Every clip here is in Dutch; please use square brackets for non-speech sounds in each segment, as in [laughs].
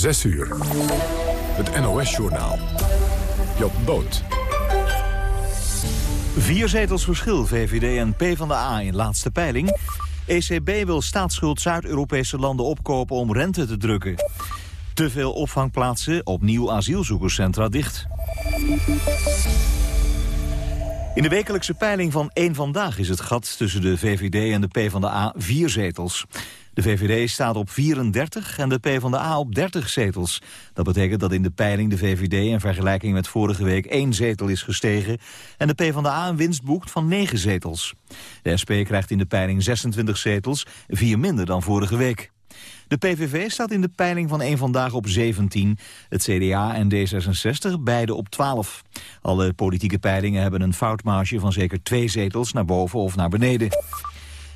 6 uur. Het NOS-journaal. Job Boot. Vier zetels verschil, VVD en PvdA in laatste peiling. ECB wil staatsschuld Zuid-Europese landen opkopen om rente te drukken. Te veel opvangplaatsen, opnieuw asielzoekerscentra dicht. In de wekelijkse peiling van één Vandaag is het gat tussen de VVD en de PvdA vier zetels. De VVD staat op 34 en de PvdA op 30 zetels. Dat betekent dat in de peiling de VVD in vergelijking met vorige week één zetel is gestegen... en de PvdA een winst boekt van 9 zetels. De SP krijgt in de peiling 26 zetels, vier minder dan vorige week. De PVV staat in de peiling van één Vandaag op 17. Het CDA en D66 beide op 12. Alle politieke peilingen hebben een foutmarge van zeker twee zetels naar boven of naar beneden.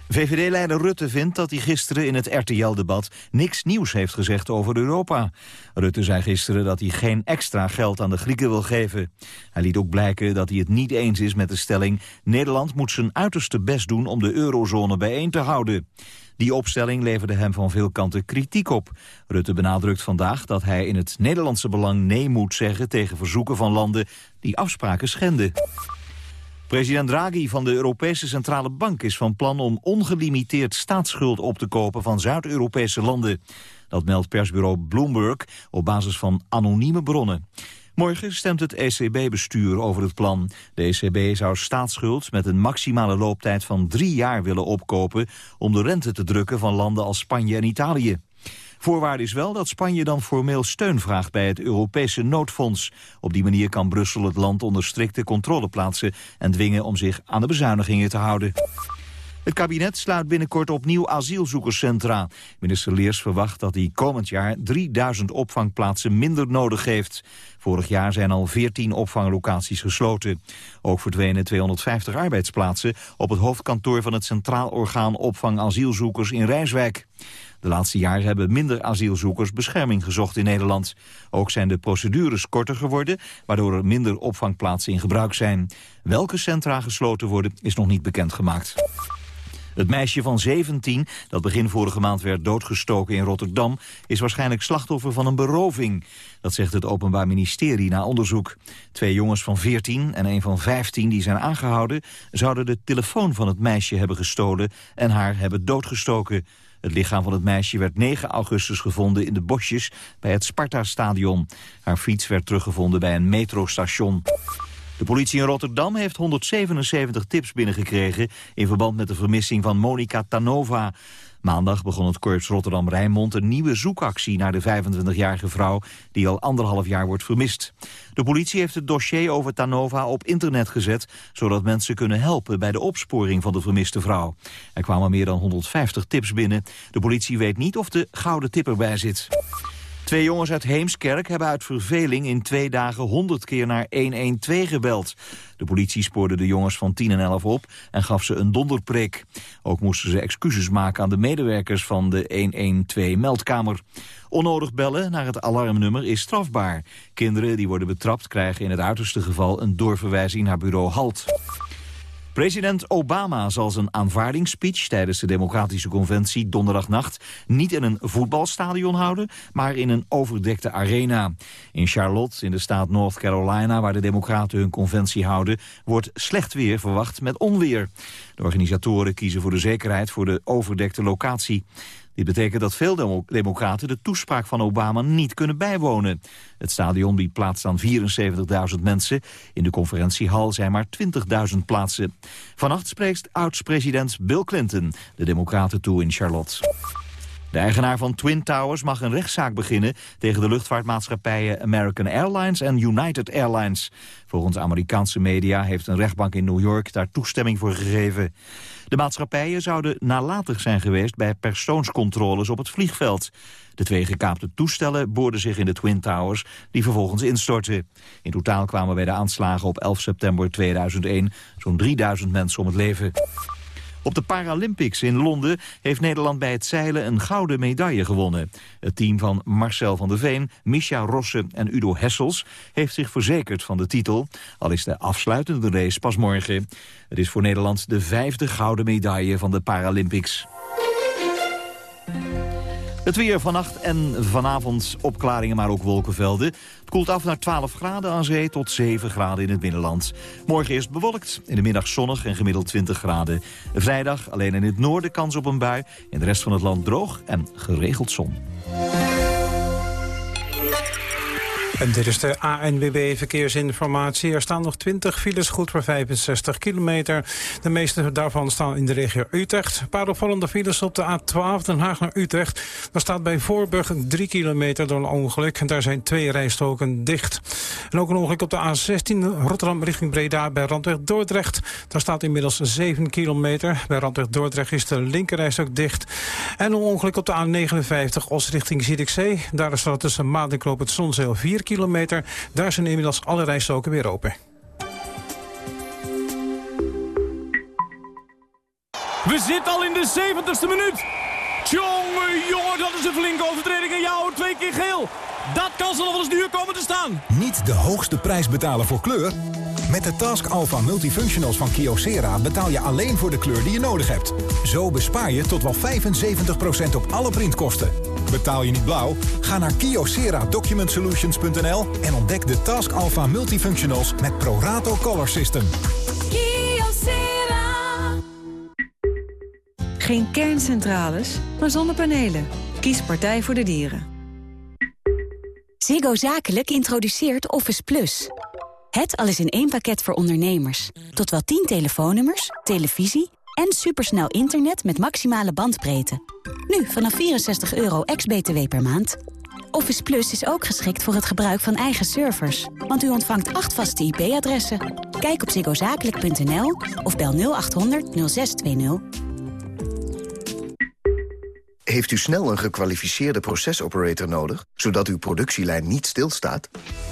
VVD-leider Rutte vindt dat hij gisteren in het RTL-debat niks nieuws heeft gezegd over Europa. Rutte zei gisteren dat hij geen extra geld aan de Grieken wil geven. Hij liet ook blijken dat hij het niet eens is met de stelling... Nederland moet zijn uiterste best doen om de eurozone bijeen te houden. Die opstelling leverde hem van veel kanten kritiek op. Rutte benadrukt vandaag dat hij in het Nederlandse belang nee moet zeggen... tegen verzoeken van landen die afspraken schenden. President Draghi van de Europese Centrale Bank is van plan om ongelimiteerd staatsschuld op te kopen van Zuid-Europese landen. Dat meldt persbureau Bloomberg op basis van anonieme bronnen. Morgen stemt het ECB-bestuur over het plan. De ECB zou staatsschuld met een maximale looptijd van drie jaar willen opkopen... om de rente te drukken van landen als Spanje en Italië. Voorwaarde is wel dat Spanje dan formeel steun vraagt bij het Europese noodfonds. Op die manier kan Brussel het land onder strikte controle plaatsen... en dwingen om zich aan de bezuinigingen te houden. Het kabinet sluit binnenkort opnieuw asielzoekerscentra. Minister Leers verwacht dat hij komend jaar 3000 opvangplaatsen minder nodig heeft. Vorig jaar zijn al 14 opvanglocaties gesloten. Ook verdwenen 250 arbeidsplaatsen op het hoofdkantoor van het Centraal Orgaan Opvang Asielzoekers in Rijswijk. De laatste jaren hebben minder asielzoekers bescherming gezocht in Nederland. Ook zijn de procedures korter geworden, waardoor er minder opvangplaatsen in gebruik zijn. Welke centra gesloten worden is nog niet bekendgemaakt. Het meisje van 17, dat begin vorige maand werd doodgestoken in Rotterdam... is waarschijnlijk slachtoffer van een beroving. Dat zegt het Openbaar Ministerie na onderzoek. Twee jongens van 14 en een van 15 die zijn aangehouden... zouden de telefoon van het meisje hebben gestolen en haar hebben doodgestoken. Het lichaam van het meisje werd 9 augustus gevonden in de bosjes bij het Sparta-stadion. Haar fiets werd teruggevonden bij een metrostation. De politie in Rotterdam heeft 177 tips binnengekregen... in verband met de vermissing van Monica Tanova. Maandag begon het korps Rotterdam-Rijnmond een nieuwe zoekactie... naar de 25-jarige vrouw die al anderhalf jaar wordt vermist. De politie heeft het dossier over Tanova op internet gezet... zodat mensen kunnen helpen bij de opsporing van de vermiste vrouw. Er kwamen meer dan 150 tips binnen. De politie weet niet of de gouden tip erbij zit. Twee jongens uit Heemskerk hebben uit verveling in twee dagen 100 keer naar 112 gebeld. De politie spoorde de jongens van 10 en 11 op en gaf ze een donderpreek. Ook moesten ze excuses maken aan de medewerkers van de 112-meldkamer. Onnodig bellen naar het alarmnummer is strafbaar. Kinderen die worden betrapt krijgen in het uiterste geval een doorverwijzing naar bureau HALT. President Obama zal zijn aanvaardingsspeech tijdens de Democratische Conventie donderdagnacht niet in een voetbalstadion houden, maar in een overdekte arena. In Charlotte, in de staat North Carolina, waar de Democraten hun conventie houden, wordt slecht weer verwacht met onweer. De organisatoren kiezen voor de zekerheid voor de overdekte locatie. Dit betekent dat veel democraten de toespraak van Obama niet kunnen bijwonen. Het stadion biedt plaats aan 74.000 mensen. In de conferentiehal zijn maar 20.000 plaatsen. Vannacht spreekt oud-president Bill Clinton de democraten toe in Charlotte. De eigenaar van Twin Towers mag een rechtszaak beginnen... tegen de luchtvaartmaatschappijen American Airlines en United Airlines. Volgens Amerikaanse media heeft een rechtbank in New York daar toestemming voor gegeven. De maatschappijen zouden nalatig zijn geweest bij persoonscontroles op het vliegveld. De twee gekaapte toestellen boorden zich in de Twin Towers, die vervolgens instortten. In totaal kwamen bij de aanslagen op 11 september 2001 zo'n 3000 mensen om het leven. Op de Paralympics in Londen heeft Nederland bij het zeilen een gouden medaille gewonnen. Het team van Marcel van der Veen, Misha Rosse en Udo Hessels heeft zich verzekerd van de titel. Al is de afsluitende race pas morgen. Het is voor Nederland de vijfde gouden medaille van de Paralympics. Het weer vannacht en vanavond opklaringen, maar ook wolkenvelden. Het koelt af naar 12 graden aan zee tot 7 graden in het binnenland. Morgen eerst bewolkt, in de middag zonnig en gemiddeld 20 graden. Vrijdag alleen in het noorden kans op een bui. In de rest van het land droog en geregeld zon. En dit is de ANWB Verkeersinformatie. Er staan nog 20 files, goed voor 65 kilometer. De meeste daarvan staan in de regio Utrecht. Een paar opvallende files op de A12 Den Haag naar Utrecht. Daar staat bij Voorburg 3 kilometer door een ongeluk. En daar zijn twee rijstoken dicht. En ook een ongeluk op de A16 Rotterdam richting Breda bij Randweg Dordrecht. Daar staat inmiddels 7 kilometer. Bij Randweg Dordrecht is de linkerrijstok dicht. En een ongeluk op de A59 Os richting Zierikzee. Daar staat tussen Maat en Knoop het Zonzeel 4 kilometer. Daar zijn inmiddels alle rijstroken weer open. We zitten al in de 70ste minuut. Tjonge, jongen, dat is een flinke overtreding. En jou twee keer geel. Dat kan ze nog wel eens duur komen te staan. Niet de hoogste prijs betalen voor kleur? Met de Task Alpha Multifunctionals van Kyocera betaal je alleen voor de kleur die je nodig hebt. Zo bespaar je tot wel 75% op alle printkosten. Betaal je niet blauw? Ga naar kyocera-document-solutions.nl en ontdek de Task Alpha Multifunctionals met Prorato Color System. Kyocera. Geen kerncentrales, maar zonnepanelen. Kies Partij voor de Dieren. Ziggo Zakelijk introduceert Office Plus. Het alles in één pakket voor ondernemers. Tot wel 10 telefoonnummers, televisie en supersnel internet met maximale bandbreedte. Nu vanaf 64 euro ex-BTW per maand. Office Plus is ook geschikt voor het gebruik van eigen servers. Want u ontvangt acht vaste IP-adressen. Kijk op ziggozakelijk.nl of bel 0800 0620. Heeft u snel een gekwalificeerde procesoperator nodig, zodat uw productielijn niet stilstaat?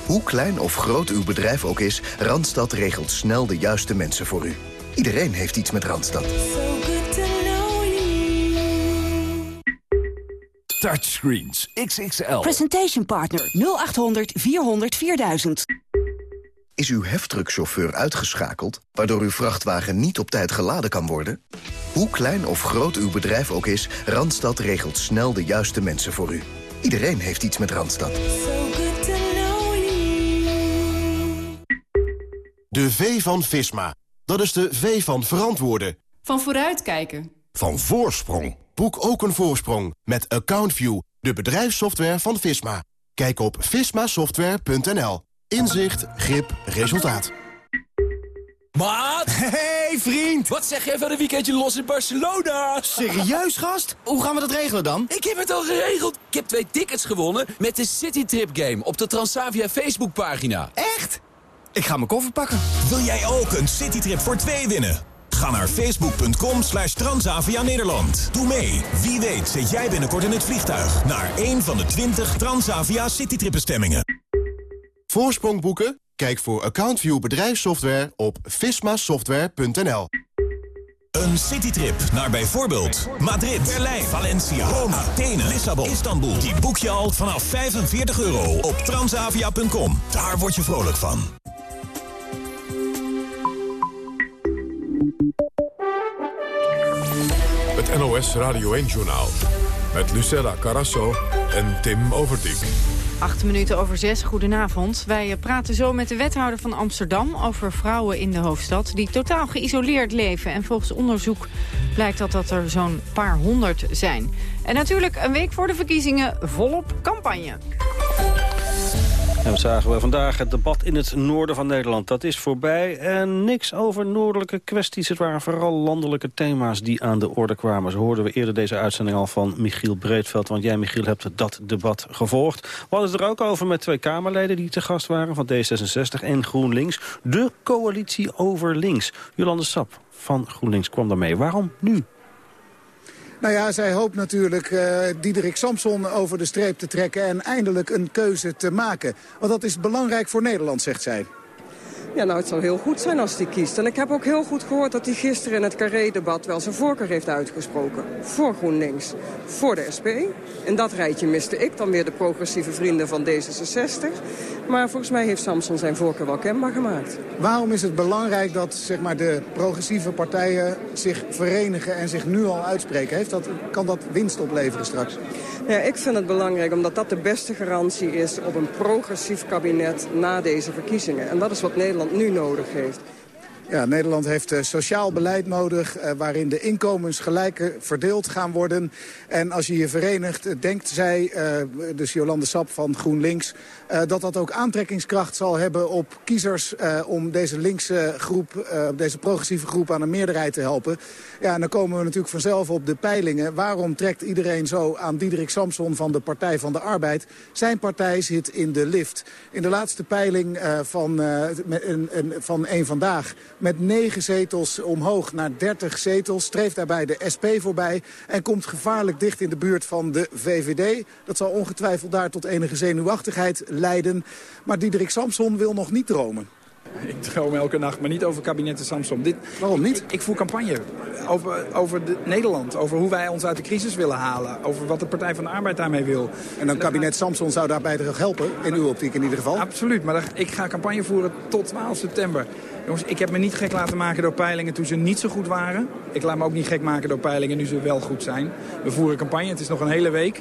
Hoe klein of groot uw bedrijf ook is, Randstad regelt snel de juiste mensen voor u. Iedereen heeft iets met Randstad. Touchscreens XXL. Presentation Partner 0800 400 4000. Is uw heftruckchauffeur uitgeschakeld, waardoor uw vrachtwagen niet op tijd geladen kan worden? Hoe klein of groot uw bedrijf ook is, Randstad regelt snel de juiste mensen voor u. Iedereen heeft iets met Randstad. De V van Visma. Dat is de V van verantwoorden. Van vooruitkijken. Van voorsprong. Boek ook een voorsprong met AccountView, de bedrijfssoftware van Visma. Kijk op vismasoftware.nl. Inzicht, grip, resultaat. Maat! Hey vriend! Wat zeg jij van een weekendje los in Barcelona? Serieus gast? Hoe gaan we dat regelen dan? Ik heb het al geregeld. Ik heb twee tickets gewonnen met de Citytrip Game op de Transavia Facebookpagina. Echt? Ik ga mijn koffer pakken. Wil jij ook een citytrip voor twee winnen? Ga naar facebook.com slash Transavia Nederland. Doe mee. Wie weet zit jij binnenkort in het vliegtuig... naar een van de 20 Transavia citytripbestemmingen. Voorsprong boeken? Kijk voor AccountView bedrijfssoftware op vismasoftware.nl. Een citytrip naar bijvoorbeeld Madrid, Berlijn, Valencia, Rome, Athene, Lissabon, Istanbul. Die boek je al vanaf 45 euro op transavia.com. Daar word je vrolijk van. Het NOS Radio 1-journaal. Met Lucella Carasso en Tim Overdijk. Acht minuten over zes, goedenavond. Wij praten zo met de wethouder van Amsterdam over vrouwen in de hoofdstad... die totaal geïsoleerd leven. En volgens onderzoek blijkt dat dat er zo'n paar honderd zijn. En natuurlijk een week voor de verkiezingen volop campagne. En zagen we vandaag? Het debat in het noorden van Nederland. Dat is voorbij. En niks over noordelijke kwesties. Het waren vooral landelijke thema's die aan de orde kwamen. Zo hoorden we eerder deze uitzending al van Michiel Breedveld. Want jij, Michiel, hebt dat debat gevolgd. We hadden het er ook over met twee Kamerleden die te gast waren... van D66 en GroenLinks. De coalitie over links. Jolande Sap van GroenLinks kwam daarmee. Waarom nu? Nou ja, zij hoopt natuurlijk uh, Diederik Samson over de streep te trekken... en eindelijk een keuze te maken. Want dat is belangrijk voor Nederland, zegt zij. Ja, nou, het zou heel goed zijn als hij kiest. En ik heb ook heel goed gehoord dat hij gisteren in het Carré-debat wel zijn voorkeur heeft uitgesproken. Voor GroenLinks, voor de SP. In dat rijtje miste ik dan weer de progressieve vrienden van D66. Maar volgens mij heeft Samson zijn voorkeur wel kenbaar gemaakt. Waarom is het belangrijk dat zeg maar, de progressieve partijen zich verenigen en zich nu al uitspreken? Heeft dat, kan dat winst opleveren straks? Ja, ik vind het belangrijk omdat dat de beste garantie is op een progressief kabinet na deze verkiezingen. En dat is wat Nederland nu nodig heeft. Ja, Nederland heeft uh, sociaal beleid nodig uh, waarin de inkomens gelijk verdeeld gaan worden. En als je je verenigt, uh, denkt zij, dus Jolande Sap van GroenLinks... dat dat ook aantrekkingskracht zal hebben op kiezers om deze linkse groep, deze progressieve groep aan een meerderheid te helpen. Ja, en dan komen we natuurlijk vanzelf op de peilingen. Waarom trekt iedereen zo aan Diederik Samson van de Partij van de Arbeid? Zijn partij zit in de lift. In de laatste peiling van, van één Vandaag met negen zetels omhoog naar 30 zetels. Streeft daarbij de SP voorbij en komt gevaarlijk dicht in de buurt van de VVD. Dat zal ongetwijfeld daar tot enige zenuwachtigheid. Maar Diederik Samson wil nog niet dromen. Ik droom elke nacht, maar niet over kabinetten Samson. Dit, Waarom niet? Ik, ik voer campagne over, over de, Nederland. Over hoe wij ons uit de crisis willen halen. Over wat de Partij van de Arbeid daarmee wil. En dan kabinet Samson zou daarbij toch helpen? In uw optiek in ieder geval? Absoluut, maar ik ga campagne voeren tot 12 september. Jongens, ik heb me niet gek laten maken door peilingen toen ze niet zo goed waren. Ik laat me ook niet gek maken door peilingen nu ze wel goed zijn. We voeren campagne, het is nog een hele week.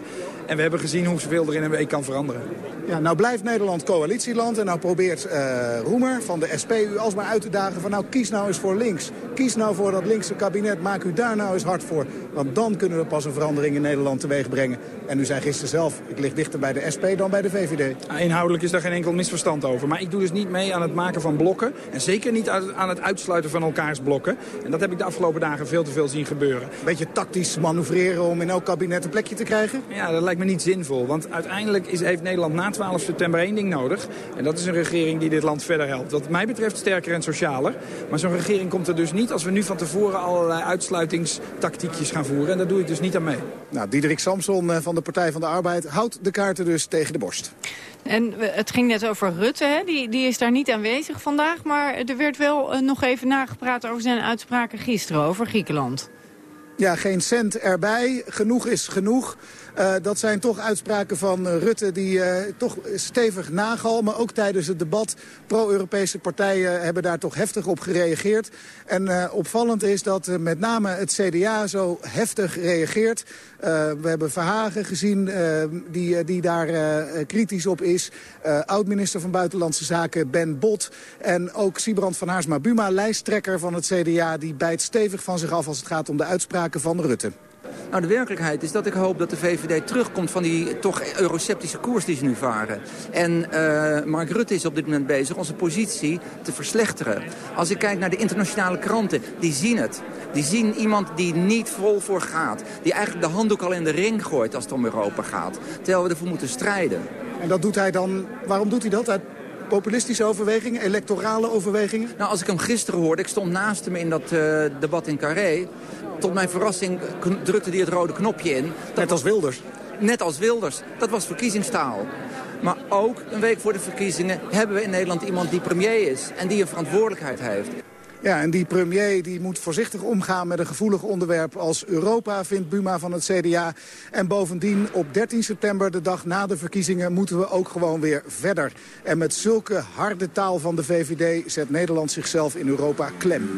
En we hebben gezien hoeveel er in een week kan veranderen. Ja, nou blijft Nederland coalitieland en nou probeert uh, Roemer van de SP u alsmaar uit te dagen van nou kies nou eens voor links. Kies nou voor dat linkse kabinet, maak u daar nou eens hard voor. Want dan kunnen we pas een verandering in Nederland teweeg brengen. En u zei gisteren zelf, ik lig dichter bij de SP dan bij de VVD. Inhoudelijk is daar geen enkel misverstand over. Maar ik doe dus niet mee aan het maken van blokken. En zeker niet aan het uitsluiten van elkaars blokken. En dat heb ik de afgelopen dagen veel te veel zien gebeuren. Beetje tactisch manoeuvreren om in elk kabinet een plekje te krijgen? Ja, dat lijkt me niet zinvol. Want uiteindelijk is, heeft Nederland na 12 september één ding nodig. En dat is een regering die dit land verder helpt. Wat mij betreft sterker en socialer. Maar zo'n regering komt er dus niet als we nu van tevoren allerlei uitsluitingstactiekjes gaan voeren. En daar doe ik dus niet aan mee. Nou, Diederik Samson van de Partij van de Arbeid houdt de kaarten dus tegen de borst. En het ging net over Rutte, hè? Die, die is daar niet aanwezig vandaag. Maar er werd wel uh, nog even nagepraat over zijn uitspraken gisteren over Griekenland. Ja, geen cent erbij. Genoeg is genoeg. Uh, dat zijn toch uitspraken van uh, Rutte die uh, toch stevig nagalmen. Ook tijdens het debat. Pro-Europese partijen hebben daar toch heftig op gereageerd. En opvallend is dat met name het CDA zo heftig reageert. we hebben Verhagen gezien die, die daar kritisch op is. Oud-minister van Buitenlandse Zaken Ben Bot. En ook Sibrand van Haarsma-Buma, lijsttrekker van het CDA... die bijt stevig van zich af als het gaat om de uitspraken van Rutte. Nou, de werkelijkheid is dat ik hoop dat de VVD terugkomt van die toch euroceptische koers die ze nu varen. En uh, Mark Rutte is op dit moment bezig onze positie te verslechteren. Als ik kijk naar de internationale kranten, die zien het. Die zien iemand die niet vol voor gaat. Die eigenlijk de handdoek al in de ring gooit als het om Europa gaat. Terwijl we ervoor moeten strijden. En dat doet hij dan, waarom doet hij dat? Uit populistische overwegingen, electorale overwegingen? Nou, als ik hem gisteren hoorde, ik stond naast hem in dat uh, debat in Carré. Tot mijn verrassing drukte hij het rode knopje in. Dat Net als Wilders? Net als Wilders. Dat was verkiezingstaal. Maar ook een week voor de verkiezingen hebben we in Nederland iemand die premier is. En die een verantwoordelijkheid heeft. Ja, en die premier die moet voorzichtig omgaan met een gevoelig onderwerp als Europa, vindt Buma van het CDA. En bovendien op 13 september, de dag na de verkiezingen, moeten we ook gewoon weer verder. En met zulke harde taal van de VVD zet Nederland zichzelf in Europa klem.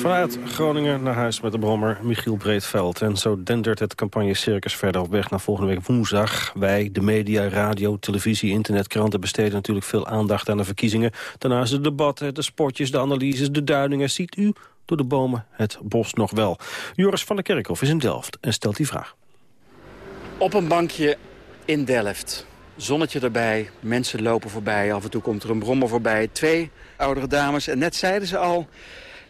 Vanuit Groningen naar huis met de brommer Michiel Breedveld. En zo dendert het campagnecircus verder op weg naar volgende week woensdag. Wij, de media, radio, televisie, internet, kranten besteden natuurlijk veel aandacht aan de verkiezingen. Daarnaast de debatten, de sportjes, de de duidingen. Ziet u door de bomen het bos nog wel? Joris van der Kerkhof is in Delft en stelt die vraag. Op een bankje in Delft. Zonnetje erbij, mensen lopen voorbij. Af en toe komt er een brommer voorbij. Twee oudere dames. En net zeiden ze al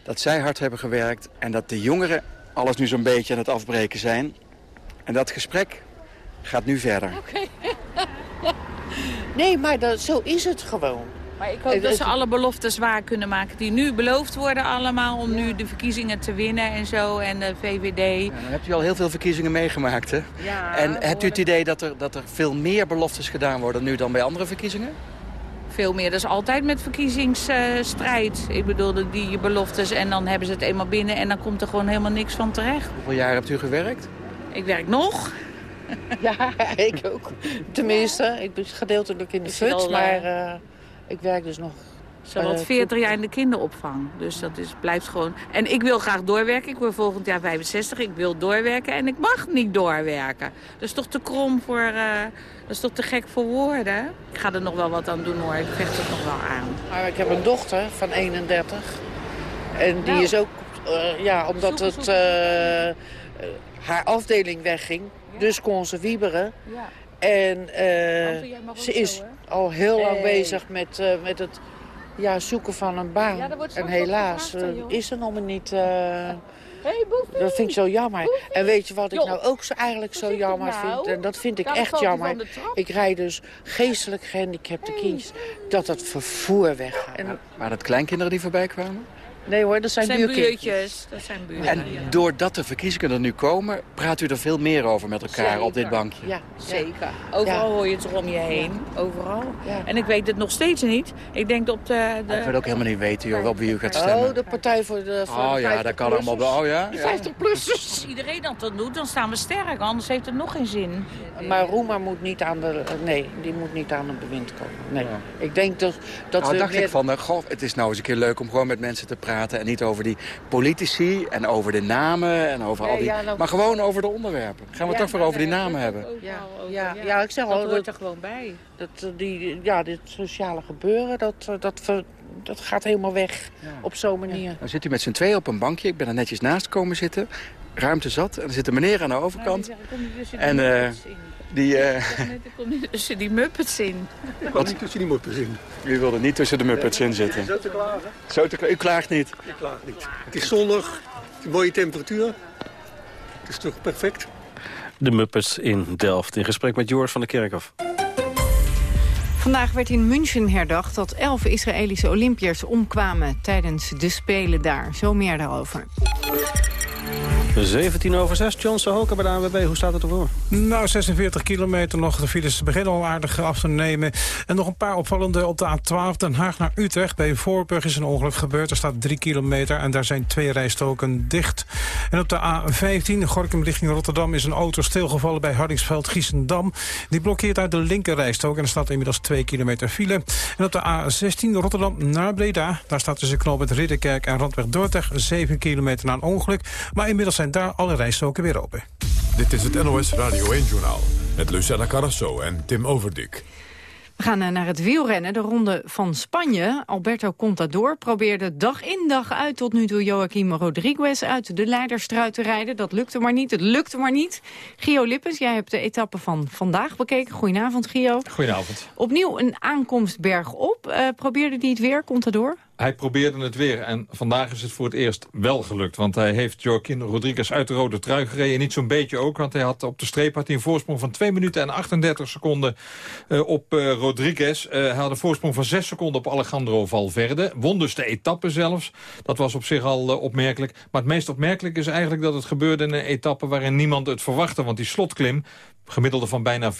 dat zij hard hebben gewerkt... en dat de jongeren alles nu zo'n beetje aan het afbreken zijn. En dat gesprek gaat nu verder. Oké. [laughs] nee, maar dat, zo is het gewoon. Maar ik hoop dat ze alle beloftes waar kunnen maken die nu beloofd worden allemaal... om nu de verkiezingen te winnen en zo, en de VVD. Ja, dan hebt u al heel veel verkiezingen meegemaakt, hè? Ja, en hebt u het idee dat er, dat er veel meer beloftes gedaan worden nu dan bij andere verkiezingen? Veel meer. Dat is altijd met verkiezingsstrijd. ik bedoel, die beloftes en dan hebben ze het eenmaal binnen... en dan komt er gewoon helemaal niks van terecht. Hoeveel jaar hebt u gewerkt? Ik werk nog. [laughs] Ja, ik ook. Tenminste, ik ben gedeeltelijk in de FUT, maar uh, ik werk dus nog al Eh, 40 jaar in de kinderopvang. Dus dat is, blijft gewoon... En ik wil graag doorwerken. Ik word volgend jaar 65. Ik wil doorwerken en ik mag niet doorwerken. Dat is toch te krom voor... eh, dat is toch te gek voor woorden? Ik ga er nog wel wat aan doen hoor. Ik vecht het nog wel aan. Maar ik heb een dochter van 31. En die Nou. is ook, eh, ja, omdat het, eh, haar afdeling wegging. Dus kon ze wieberen. Ja. En eh, ze is al heel lang Hey. bezig met, eh, met het ja, zoeken van een baan. Ja, en helaas gevraagd, eh, is er nog maar niet... eh, Hey, dat vind ik zo jammer. En weet je wat ik nou ook zo eigenlijk zo jammer nou? vind? En dat vind ik Daar echt jammer. Ik rijd dus geestelijk gehandicapte kindjes. Dat het vervoer weggaat. En, Waren dat kleinkinderen die voorbij kwamen? Nee hoor, dat zijn, buurtjes. Dat zijn buurten. En ja. doordat de verkiezingen er nu komen, praat u er veel meer over met elkaar op dit bankje. Ja, Zeker. Overal Ja. hoor je het er om je heen. Overal. Ja. En ik weet het nog steeds niet. Ik denk op de... de... Ik wil ook helemaal niet weten joh, op wie u gaat stemmen. Oh, de partij voor de, voor Oh de ja, dat kan allemaal wel. Oh ja? De ja. 50-plussers. Als iedereen dat dan doet, dan staan we sterk. Anders heeft het nog geen zin. Maar Roema moet niet aan de... Nee, die moet niet aan het bewind komen. Nee. Ik denk dat, dat Nou, we dacht meer- ik van, eh, goh, het is nou eens een keer leuk om gewoon met mensen te praten. En niet over die politici en over de namen en over Nee, al die... ja, nou- Maar gewoon over de onderwerpen. Gaan we Ja, het toch weer over die namen hebben. Ja, ja, ja, ik zeg dat al, hoort dat, er gewoon bij. dat, eh, die, ja, dit sociale gebeuren, dat, eh, dat, ver- dat gaat helemaal weg op zo'n manier. Dan zit u met z'n tweeën op een bankje. Ik ben er netjes naast komen zitten. Ruimte zat. En er zit een meneer aan de overkant. En eh, die... eh, Er komt niet tussen die muppets in. Ik wil niet tussen die muppets in. U wilde niet tussen de muppets in zitten. Zo te klagen? Zo te, u klaagt niet? Ik klaag niet. Het is zonnig, het is een mooie temperatuur. Het is toch perfect? De Muppets in Delft. In gesprek met Joris van der Kerkhof. Vandaag werd in München herdacht dat elf Israëlische Olympiërs omkwamen tijdens de Spelen daar. Zo meer daarover. 17 over 6, John Sahoka bij de ANWB. Hoe staat het ervoor? Nou, 46 kilometer nog. De files beginnen al aardig af te nemen. En nog een paar opvallende op de A12 Den Haag naar Utrecht. Bij Voorburg is een ongeluk gebeurd. Er staat 3 kilometer en daar zijn twee rijstoken dicht. En op de A15 Gorkum richting Rotterdam is een auto stilgevallen bij Hardingsveld-Giessendam. Die blokkeert uit de linker rijstok en er staat inmiddels 2 kilometer file. En op de A16 Rotterdam naar Breda. Daar staat tussen knooppunt Ridderkerk en Randweg Dordrecht 7 kilometer na een ongeluk. Maar inmiddels zijn daar alle rijstoken weer open. Dit is het NOS Radio 1-journaal met Lucella Carrasso en Tim Overdik. We gaan eh, naar het wielrennen, de ronde van Spanje. Alberto Contador probeerde dag in dag uit tot nu toe Joaquim Rodriguez uit de leiderstruit te rijden. Dat lukte maar niet, het lukte maar niet. Gio Lippens, jij hebt de etappe van vandaag bekeken. Goedenavond, Gio. Goedenavond. Opnieuw een aankomst bergop. Eh probeerde hij het weer, Contador? Hij probeerde het weer en vandaag is het voor het eerst wel gelukt. Want hij heeft Joaquin Rodriguez uit de rode trui gereden. Niet zo'n beetje ook, want hij had op de streep had hij een voorsprong van 2 minuten en 38 seconden eh, op eh, Rodriguez. Eh, hij had een voorsprong van 6 seconden op Alejandro Valverde. Won dus de etappe zelfs. Dat was op zich al opmerkelijk. Maar het meest opmerkelijk is eigenlijk dat het gebeurde in een etappe waarin niemand het verwachtte. Want die slotklim, gemiddelde van bijna 4%,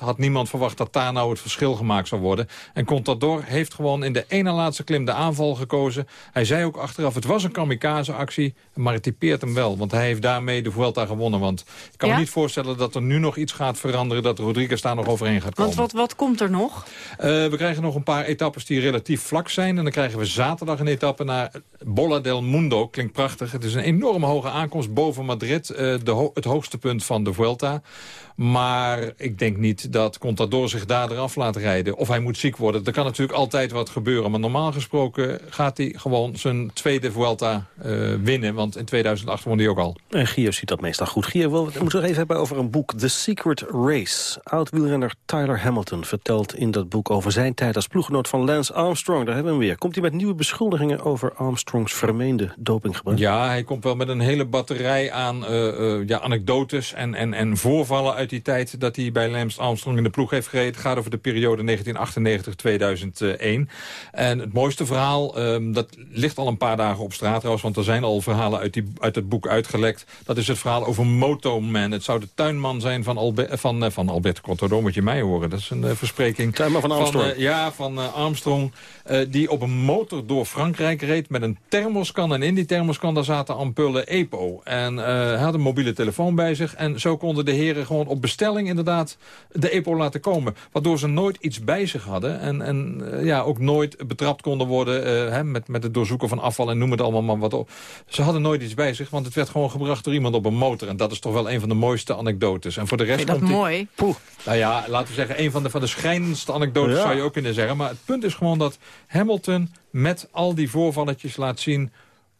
had niemand verwacht dat daar nou het verschil gemaakt zou worden. En Contador heeft gewoon in de ene laatste klim de aanval gekozen. Hij zei ook achteraf, het was een kamikaze-actie, maar het typeert hem wel. Want hij heeft daarmee de Vuelta gewonnen. Want ik kan Ja? me niet voorstellen dat er nu nog iets gaat veranderen... dat Rodriguez daar nog overheen gaat komen. Want wat, wat komt er nog? Eh, we krijgen nog een paar etappes die relatief vlak zijn. En dan krijgen we zaterdag een etappe naar Bolla del Mundo. Klinkt prachtig. Het is een enorme hoge aankomst boven Madrid. eh, de ho- het hoogste punt van de Vuelta. Maar ik denk niet dat Contador zich daar eraf laat rijden. Of hij moet ziek worden. Er kan natuurlijk altijd wat gebeuren. Maar normaal gesproken gaat hij gewoon zijn tweede Vuelta eh, winnen. Want in 2008 won hij ook al. En Gio ziet dat meestal goed. Gio, we moeten het nog even hebben over een boek, The Secret Race. Oud-wielrenner Tyler Hamilton vertelt in dat boek over zijn tijd als ploeggenoot van Lance Armstrong. Daar hebben we hem weer. Komt hij met nieuwe beschuldigingen over Armstrongs vermeende dopinggebruik? Ja, hij komt wel met een hele batterij aan eh, eh, ja, anekdotes en, en, en voorvallen uit die tijd dat hij bij Lance Armstrong in de ploeg heeft gereden. Het gaat over de periode 1998-2001. En het mooiste verhaal, ehm, dat ligt al een paar dagen op straat trouwens, want er zijn al verhalen uit, die, uit het boek uitgelekt. Dat is het verhaal over Motoman. Het zou de tuinman zijn van, Albe van, eh, van Albert Contador, moet je mij horen. Dat is een eh, verspreking. Tuinman van Armstrong. eh, ja, van Armstrong. die op een motor door Frankrijk reed met een thermoskan. En in die thermoskan daar zaten ampullen EPO. En hij had een mobiele telefoon bij zich. En zo konden de heren gewoon op bestelling inderdaad de EPO laten komen. Waardoor ze nooit iets bij zich hadden. En, en eh, ja, ook nooit betrapt konden worden eh, hè, met, met het doorzoeken van afval en noem het allemaal maar wat op. Ze hadden nooit iets bij zich, want het werd gewoon gebracht door iemand op een motor. En dat is toch wel een van de mooiste anekdotes. En voor de rest Vind dat komt die- mooi? Poeh. Nou ja, laten we zeggen, een van de, van de schrijnendste anekdotes Ja. zou je ook kunnen zeggen. Maar het punt is gewoon dat Hamilton met al die voorvalletjes laat zien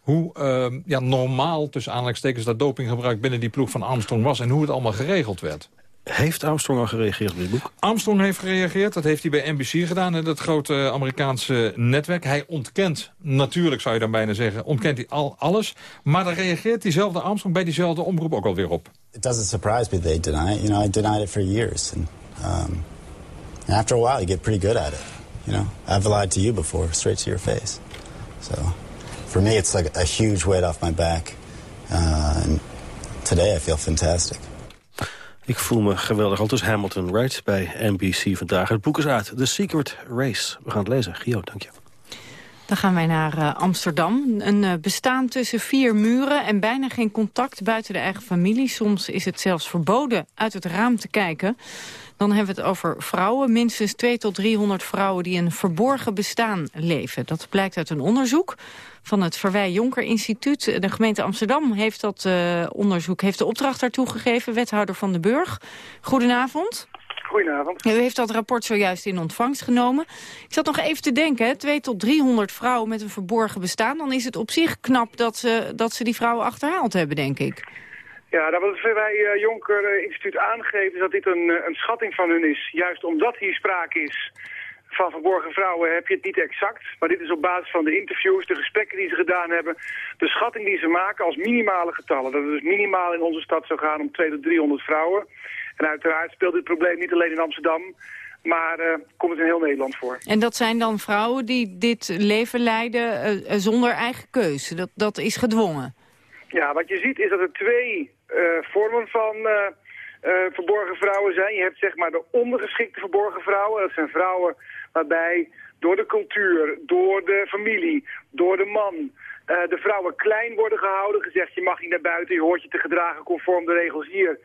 hoe ehm, ja, normaal, tussen aanhalingstekens, dat dopinggebruik binnen die ploeg van Armstrong was en hoe het allemaal geregeld werd. Heeft Armstrong al gereageerd op dit boek? Armstrong heeft gereageerd, dat heeft hij bij NBC gedaan, hè, dat grote Amerikaanse netwerk. Hij ontkent, natuurlijk zou je dan bijna zeggen, ontkent hij al alles. Maar dan reageert diezelfde Armstrong bij diezelfde omroep ook alweer op. It doesn't surprise me they deny it. You know, I denied it for years, and um, after a while, you get pretty good at it. You know, I've lied to you before, straight to your face. So, for me, it's like a huge weight off my back. Uh, and today, I feel fantastic. Ik voel me geweldig. Al dus Hamilton Wright bij NBC vandaag. Het boek is uit. The Secret Race. We gaan het lezen. Gio, dank je. Dan gaan wij naar eh, Amsterdam. Een eh, bestaan tussen vier muren en bijna geen contact buiten de eigen familie. Soms is het zelfs verboden uit het raam te kijken. Dan hebben we het over vrouwen. Minstens 2 tot 300 vrouwen die een verborgen bestaan leven. Dat blijkt uit een onderzoek van het Verwij Jonker Instituut. De gemeente Amsterdam heeft dat eh, onderzoek, heeft de opdracht daartoe gegeven. Wethouder van de Burg. Goedenavond. Goedenavond. U heeft dat rapport zojuist in ontvangst genomen. Ik zat nog even te denken, hè, 2 tot 300 vrouwen met een verborgen bestaan. Dan is het op zich knap dat ze, dat ze die vrouwen achterhaald hebben, denk ik. Ja, nou, wat het Verwij Jonker Instituut aangeeft is dat dit een, eh, een schatting van hun is. Juist omdat hier sprake is van verborgen vrouwen heb je het niet exact. Maar dit is op basis van de interviews, de gesprekken die ze gedaan hebben. De schatting die ze maken als minimale getallen. Dat het dus minimaal in onze stad zou gaan om 2 tot 300 vrouwen. En uiteraard speelt dit probleem niet alleen in Amsterdam. Maar eh, komt het in heel Nederland voor. En dat zijn dan vrouwen die dit leven leiden eh, eh, zonder eigen keuze. Dat, dat is gedwongen. Ja, wat je ziet is dat er twee vormen van verborgen vrouwen zijn. Je hebt zeg maar de ondergeschikte verborgen vrouwen. Dat zijn vrouwen waarbij door de cultuur, door de familie, door de man... eh, de vrouwen klein worden gehouden. Gezegd, je mag niet naar buiten, je hoort je te gedragen conform de regels hier.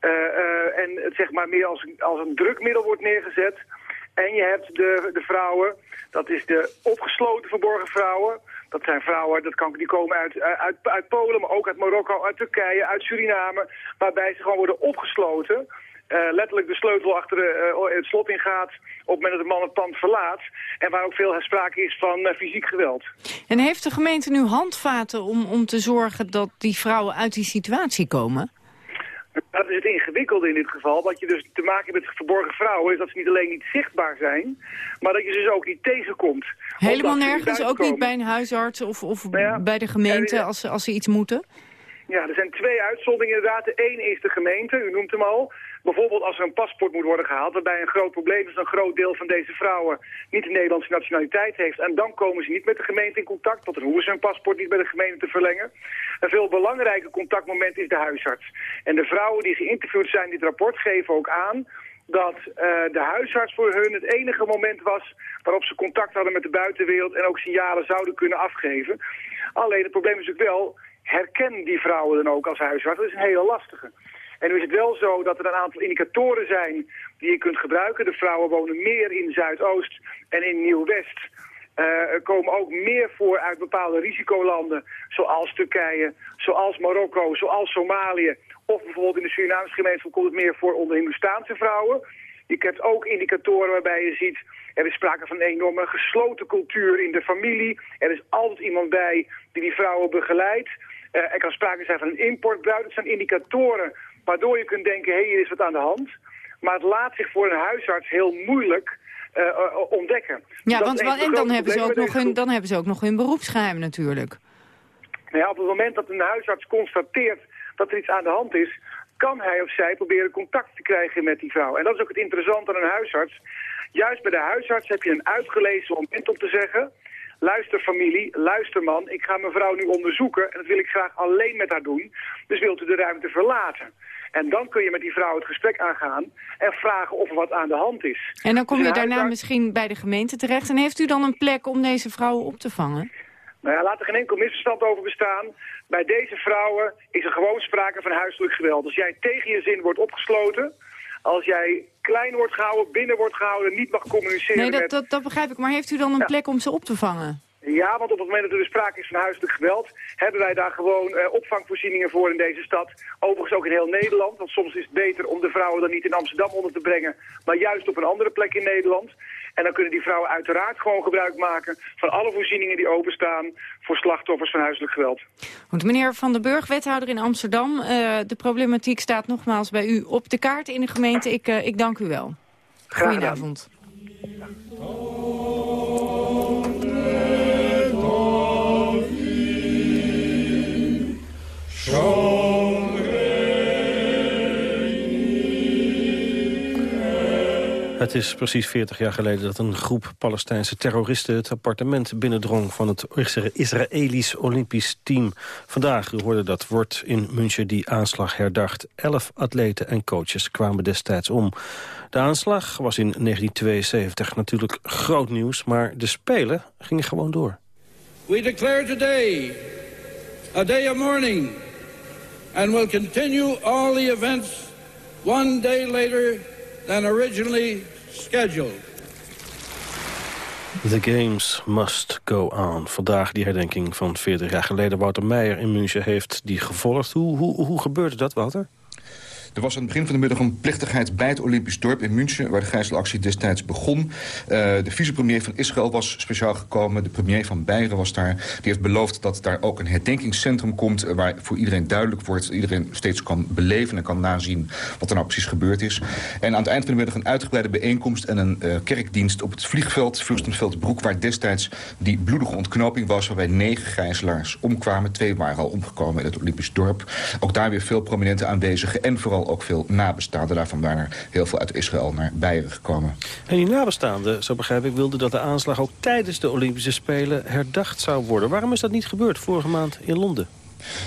Eh, eh, en het zeg maar meer als, als een drukmiddel wordt neergezet. En je hebt de, de vrouwen, dat is de opgesloten verborgen vrouwen. Dat zijn vrouwen, dat kan, die komen uit, uit, uit Polen, maar ook uit Marokko, uit Turkije, uit Suriname. Waarbij ze gewoon worden opgesloten. Eh, letterlijk de sleutel achter eh, het slot ingaat op het moment dat de man het pand verlaat. En waar ook veel sprake is van eh, fysiek geweld. En heeft de gemeente nu handvaten om, om te zorgen dat die vrouwen uit die situatie komen? Dat is het ingewikkelde in dit geval. Wat je dus te maken hebt met verborgen vrouwen... is dat ze niet alleen niet zichtbaar zijn... maar dat je ze dus ook niet tegenkomt. Helemaal nergens, ook niet bij een huisarts of, of bij de gemeente als, ze- als ze iets moeten? Ja, er zijn twee uitzonderingen inderdaad. De ene is de gemeente, u noemt hem al. Bijvoorbeeld als er een paspoort moet worden gehaald... waarbij een groot probleem is dat een groot deel van deze vrouwen... niet de Nederlandse nationaliteit heeft. En dan komen ze niet met de gemeente in contact... want dan hoeven ze hun paspoort niet bij de gemeente te verlengen. Een veel belangrijker contactmoment is de huisarts. En de vrouwen die geïnterviewd zijn in dit rapport geven ook aan dat eh, de huisarts voor hun het enige moment was waarop ze contact hadden met de buitenwereld en ook signalen zouden kunnen afgeven. Alleen het probleem is natuurlijk wel, herken die vrouwen dan ook als huisarts? Dat is een hele lastige. En nu is het wel zo dat er een aantal indicatoren zijn die je kunt gebruiken. De vrouwen wonen meer in Zuidoost en in Nieuw-West. Eh, er komen ook meer voor uit bepaalde risicolanden, zoals Turkije, zoals Marokko, zoals Somalië. Of bijvoorbeeld in de Surinaamse gemeenschap komt het meer voor onder Hindoestaanse vrouwen. Je hebt ook indicatoren waarbij je ziet, er is sprake van een enorme gesloten cultuur in de familie. Er is altijd iemand bij die die vrouwen begeleidt. Eh, er kan sprake zijn van een importbruid. Dat zijn indicatoren waardoor je kunt denken, hé, hey, hier is wat aan de hand. Maar het laat zich voor een huisarts heel moeilijk eh, eh, ontdekken. Ja, Dat want, en dan hebben, ze ook nog hun, dan hebben ze ook nog hun beroepsgeheim natuurlijk. nou ja, op het moment dat een huisarts constateert dat er iets aan de hand is, kan hij of zij proberen contact te krijgen met die vrouw. En dat is ook het interessante aan een huisarts. Juist bij de huisarts heb je een uitgelezen moment om te zeggen... luister familie, luister man, ik ga mevrouw nu onderzoeken... en dat wil ik graag alleen met haar doen, dus wilt u de ruimte verlaten. En dan kun je met die vrouw het gesprek aangaan en vragen of er wat aan de hand is. En dan kom Dus je een daarna huisarts- misschien bij de gemeente terecht. En heeft u dan een plek om deze vrouwen op te vangen? Nou ja, laat er geen enkel misverstand over bestaan. Bij deze vrouwen is er gewoon sprake van huiselijk geweld. Als jij tegen je zin wordt opgesloten, als jij klein wordt gehouden, binnen wordt gehouden, niet mag communiceren Nee, dat, met... dat, dat begrijp ik. Maar heeft u dan een plek om ze op te vangen? Ja, want op het moment dat er dus sprake is van huiselijk geweld... hebben wij daar gewoon eh, opvangvoorzieningen voor in deze stad. Overigens ook in heel Nederland. Want soms is het beter om de vrouwen dan niet in Amsterdam onder te brengen... maar juist op een andere plek in Nederland. En dan kunnen die vrouwen uiteraard gewoon gebruik maken... van alle voorzieningen die openstaan voor slachtoffers van huiselijk geweld. Goed, meneer Van den Burg, wethouder in Amsterdam. eh, de problematiek staat nogmaals bij u op de kaart in de gemeente. Ik, eh, ik dank u wel. Graag. Goedenavond. Het is precies 40 jaar geleden dat een groep Palestijnse terroristen... het appartement binnendrong van het Israëlisch Olympisch team. Vandaag, u hoorde dat, wordt in München die aanslag herdacht. Elf atleten en coaches kwamen destijds om. De aanslag was in 1972 natuurlijk groot nieuws... maar de Spelen gingen gewoon door. We declare today a day of mourning and will continue all the events one day later than originally scheduled. The Games Must Go On. Vandaag die herdenking van 40 jaar geleden. Wouter Meijer in München heeft die gevolgd. Hoe, hoe, hoe gebeurde dat, Wouter? Er was aan het begin van de middag een plechtigheid bij het Olympisch dorp in München... waar de gijzelactie destijds begon. Uh, de vicepremier van Israël was speciaal gekomen. De premier van Beieren was daar. Die heeft beloofd dat daar ook een herdenkingscentrum komt... Uh, waar voor iedereen duidelijk wordt... iedereen steeds kan beleven en kan nazien wat er nou precies gebeurd is. En aan het eind van de middag een uitgebreide bijeenkomst... en een uh, kerkdienst op het vliegveld, Fürstenfeldbroek... waar destijds die bloedige ontknoping was... waarbij negen gijzelaars omkwamen. Twee waren al omgekomen in het Olympisch dorp. Ook daar weer veel prominente aanwezigen en vooral ook veel nabestaanden. Daarvan waren er heel veel uit Israël naar Beieren gekomen. En die nabestaanden, zo begrijp ik, wilden dat de aanslag ook tijdens de Olympische Spelen herdacht zou worden. Waarom is dat niet gebeurd vorige maand in Londen?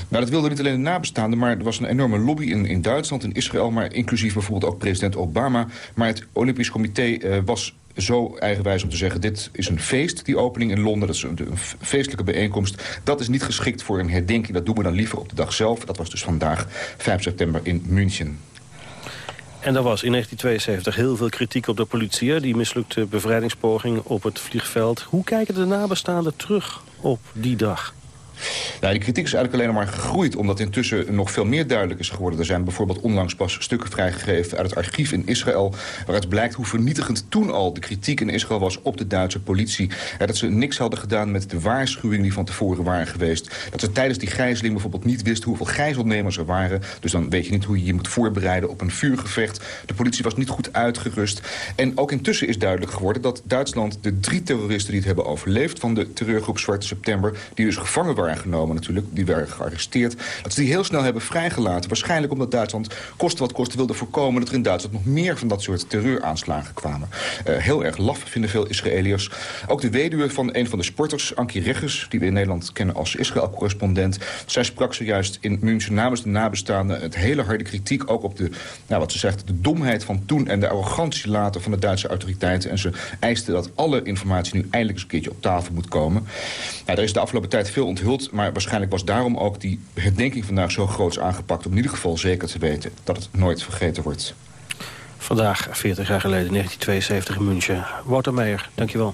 Nou, dat wilde niet alleen de nabestaanden, maar er was een enorme lobby in, in Duitsland, in Israël... maar inclusief bijvoorbeeld ook president Obama. Maar het Olympisch Comité uh, was zo eigenwijs om te zeggen... dit is een feest, die opening in Londen. Dat is een, feestelijke bijeenkomst. Dat is niet geschikt voor een herdenking. Dat doen we dan liever op de dag zelf. Dat was dus vandaag, 5 september, in München. En er was in 1972 heel veel kritiek op de politie. Die mislukte bevrijdingspoging op het vliegveld. Hoe kijken de nabestaanden terug op die dag? Ja, die kritiek is eigenlijk alleen maar gegroeid... omdat intussen nog veel meer duidelijk is geworden. Er zijn bijvoorbeeld onlangs pas stukken vrijgegeven... uit het archief in Israël... waaruit blijkt hoe vernietigend toen al de kritiek in Israël was... op de Duitse politie. Ja, dat ze niks hadden gedaan met de waarschuwingen die van tevoren waren geweest. Dat ze tijdens die gijzeling bijvoorbeeld niet wisten... hoeveel gijzelnemers er waren. Dus dan weet je niet hoe je je moet voorbereiden op een vuurgevecht. De politie was niet goed uitgerust. En ook intussen is duidelijk geworden dat Duitsland... de drie terroristen die het hebben overleefd... van de terreurgroep Zwarte September... die dus gevangen waren genomen natuurlijk, die werden gearresteerd... dat ze die heel snel hebben vrijgelaten. Waarschijnlijk omdat Duitsland kost wat kost wilde voorkomen... dat er in Duitsland nog meer van dat soort terreuraanslagen kwamen. Uh, heel erg laf vinden veel Israëliërs. Ook de weduwe van een van de sporters, Ankie Regges... die we in Nederland kennen als Israël-correspondent... zij sprak zojuist in München namens de nabestaanden... het hele harde kritiek ook op de, nou, wat ze zegt, de domheid van toen... en de arrogantie later van de Duitse autoriteiten. En ze eiste dat alle informatie nu eindelijk eens een keertje op tafel moet komen. Nou, er is de afgelopen tijd veel onthuld... maar waarschijnlijk was daarom ook die herdenking vandaag zo groots aangepakt... om in ieder geval zeker te weten dat het nooit vergeten wordt. Vandaag, 40 jaar geleden, 1972 in München. Wouter Meijer, dankjewel.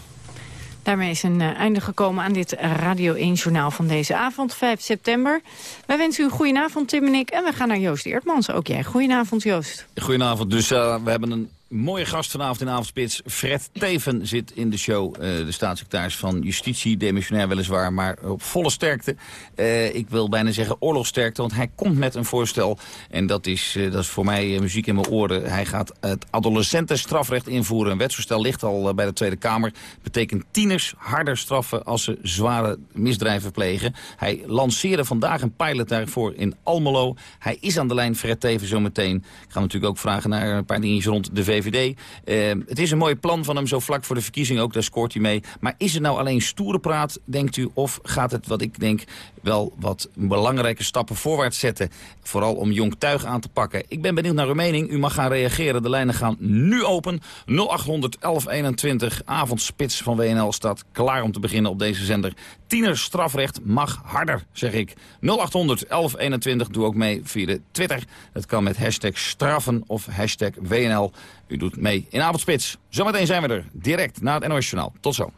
Daarmee is een einde gekomen aan dit Radio 1-journaal van deze avond, 5 september. Wij wensen u een goedenavond, Tim en ik. En we gaan naar Joost Eertmans. Ook jij. Goedenavond, Joost. Goedenavond. Dus uh, we hebben een mooie gast vanavond in Avondspits. Fred Teven zit in de show. Uh, de staatssecretaris van Justitie, demissionair weliswaar, maar op volle sterkte. Uh, ik wil bijna zeggen oorlogsterkte, want hij komt met een voorstel. En dat is, uh, dat is voor mij muziek in mijn oren. Hij gaat het adolescentenstrafrecht invoeren. Een wetsvoorstel ligt al bij de Tweede Kamer. Betekent tieners harder straffen als ze zware misdrijven plegen. Hij lanceerde vandaag een pilot daarvoor in Almelo. Hij is aan de lijn, Fred Teven, zometeen. Ik ga natuurlijk ook vragen naar een paar dingetjes rond de VVD. Uh, het is een mooi plan van hem, zo vlak voor de verkiezing ook, daar scoort hij mee. Maar is het nou alleen stoere praat, denkt u, of gaat het, wat ik denk, wel wat belangrijke stappen voorwaarts zetten? Vooral om jong tuig aan te pakken. Ik ben benieuwd naar uw mening. U mag gaan reageren. De lijnen gaan nu open. 0800 1121, avondspits van WNL staat klaar om te beginnen op deze zender. Tienerstrafrecht mag harder, zeg ik. 0800 1121, doe ook mee via de Twitter. Het kan met hashtag straffen of hashtag WNL. U doet mee in Avondspits. Zometeen zijn we er, direct na het NOS Journaal. Tot zo.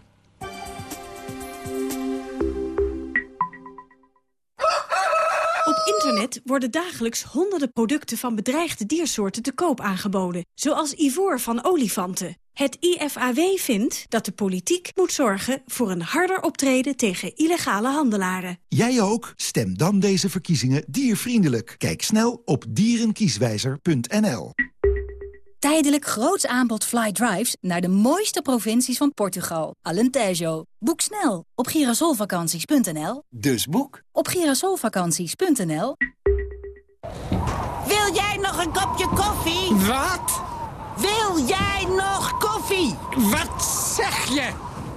Internet worden dagelijks honderden producten van bedreigde diersoorten te koop aangeboden. Zoals ivoor van olifanten. Het IFAW vindt dat de politiek moet zorgen voor een harder optreden tegen illegale handelaren. Jij ook? Stem dan deze verkiezingen diervriendelijk. Kijk snel op dierenkieswijzer.nl. Tijdelijk groots aanbod fly drives naar de mooiste provincies van Portugal. Alentejo. Boek snel op girasolvakanties.nl. Dus boek op girasolvakanties.nl. Wil jij nog een kopje koffie? Wat? Wil jij nog koffie? Wat zeg je?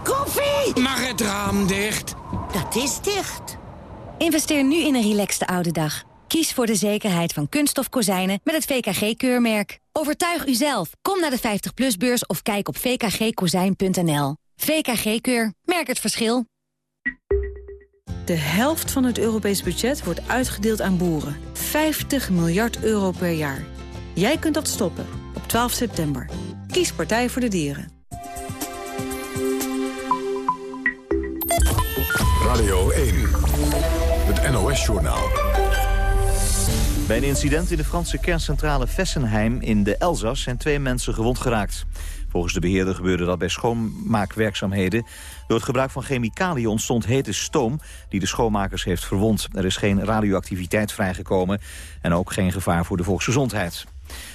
Koffie! Mag het raam dicht? Dat is dicht. Investeer nu in een relaxte oude dag. Kies voor de zekerheid van kunststof kozijnen met het VKG-keurmerk. Overtuig uzelf. Kom naar de 50PLUS-beurs of kijk op vkgkozijn.nl. VKG-keur. Merk het verschil. De helft van het Europees budget wordt uitgedeeld aan boeren. 50 miljard euro per jaar. Jij kunt dat stoppen op 12 september. Kies Partij voor de Dieren. Radio 1, het NOS-journaal. Bij een incident in de Franse kerncentrale Fessenheim in de Elzas zijn twee mensen gewond geraakt. Volgens de beheerder gebeurde dat bij schoonmaakwerkzaamheden. Door het gebruik van chemicaliën ontstond hete stoom die de schoonmakers heeft verwond. Er is geen radioactiviteit vrijgekomen en ook geen gevaar voor de volksgezondheid.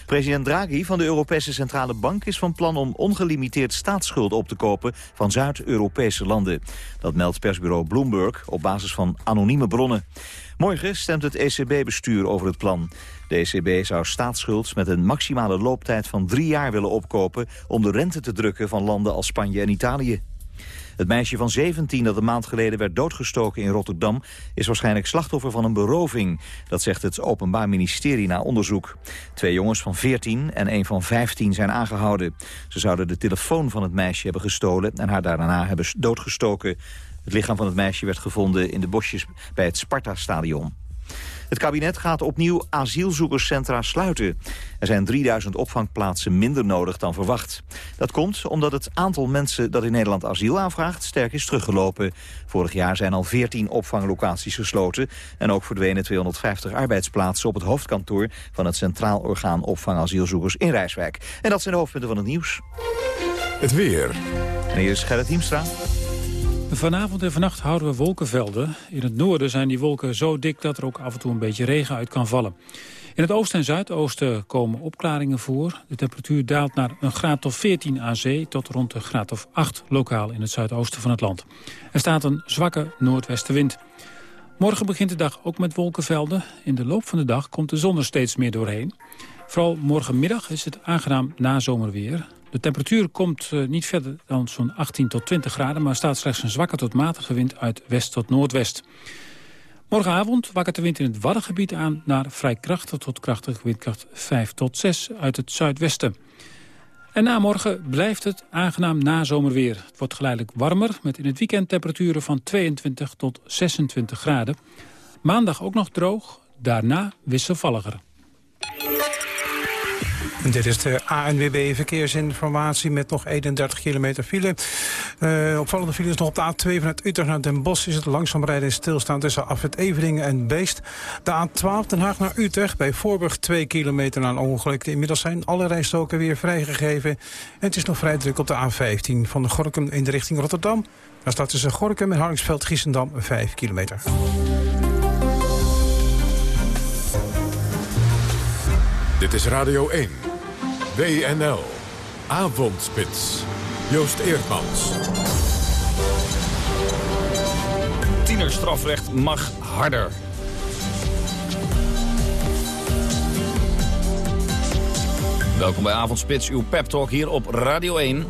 President Draghi van de Europese Centrale Bank is van plan om ongelimiteerd staatsschuld op te kopen van Zuid-Europese landen. Dat meldt persbureau Bloomberg op basis van anonieme bronnen. Morgen stemt het ECB-bestuur over het plan. De ECB zou staatsschuld met een maximale looptijd van drie jaar willen opkopen... om de rente te drukken van landen als Spanje en Italië. Het meisje van 17 dat een maand geleden werd doodgestoken in Rotterdam... is waarschijnlijk slachtoffer van een beroving. Dat zegt het Openbaar Ministerie na onderzoek. Twee jongens van 14 en een van 15 zijn aangehouden. Ze zouden de telefoon van het meisje hebben gestolen... en haar daarna hebben doodgestoken. Het lichaam van het meisje werd gevonden in de bosjes bij het Sparta-stadion. Het kabinet gaat opnieuw asielzoekerscentra sluiten. Er zijn 3000 opvangplaatsen minder nodig dan verwacht. Dat komt omdat het aantal mensen dat in Nederland asiel aanvraagt sterk is teruggelopen. Vorig jaar zijn al 14 opvanglocaties gesloten... en ook verdwenen 250 arbeidsplaatsen op het hoofdkantoor... van het Centraal Orgaan Opvang Asielzoekers in Rijswijk. En dat zijn de hoofdpunten van het nieuws. Het weer. En hier is Gerrit Hiemstra. Vanavond en vannacht houden we wolkenvelden. In het noorden zijn die wolken zo dik dat er ook af en toe een beetje regen uit kan vallen. In het oosten en zuidoosten komen opklaringen voor. De temperatuur daalt naar een graad of 14 aan zee... tot rond een graad of 8 lokaal in het zuidoosten van het land. Er staat een zwakke noordwestenwind. Morgen begint de dag ook met wolkenvelden. In de loop van de dag komt de zon er steeds meer doorheen. Vooral morgenmiddag is het aangenaam nazomerweer. De temperatuur komt uh, niet verder dan zo'n 18 tot 20 graden... maar staat slechts een zwakke tot matige wind uit west tot noordwest. Morgenavond wakkert de wind in het Waddengebied aan... naar vrij krachtig tot krachtig windkracht 5 tot 6 uit het zuidwesten. En na morgen blijft het aangenaam nazomerweer. Het wordt geleidelijk warmer, met in het weekend temperaturen van 22 tot 26 graden. Maandag ook nog droog, daarna wisselvalliger. Dit is de ANWB Verkeersinformatie met nog 31 kilometer file. Uh, opvallende files nog op de A2 vanuit Utrecht naar Den Bosch... is het langzaam rijden stilstaan tussen Afwet Evelingen en Beest. De A12 Den Haag naar Utrecht bij Voorburg 2 kilometer na een ongeluk. Inmiddels zijn alle rijstoken weer vrijgegeven. En het is nog vrij druk op de A15 van de Gorkum in de richting Rotterdam. Daar staat tussen Gorkum en Harlingsveld-Giessendam 5 kilometer. Dit is Radio 1. WNL. Avondspits. Joost Eerdmans. Tienerstrafrecht mag harder. Welkom bij Avondspits, uw pep talk hier op Radio 1.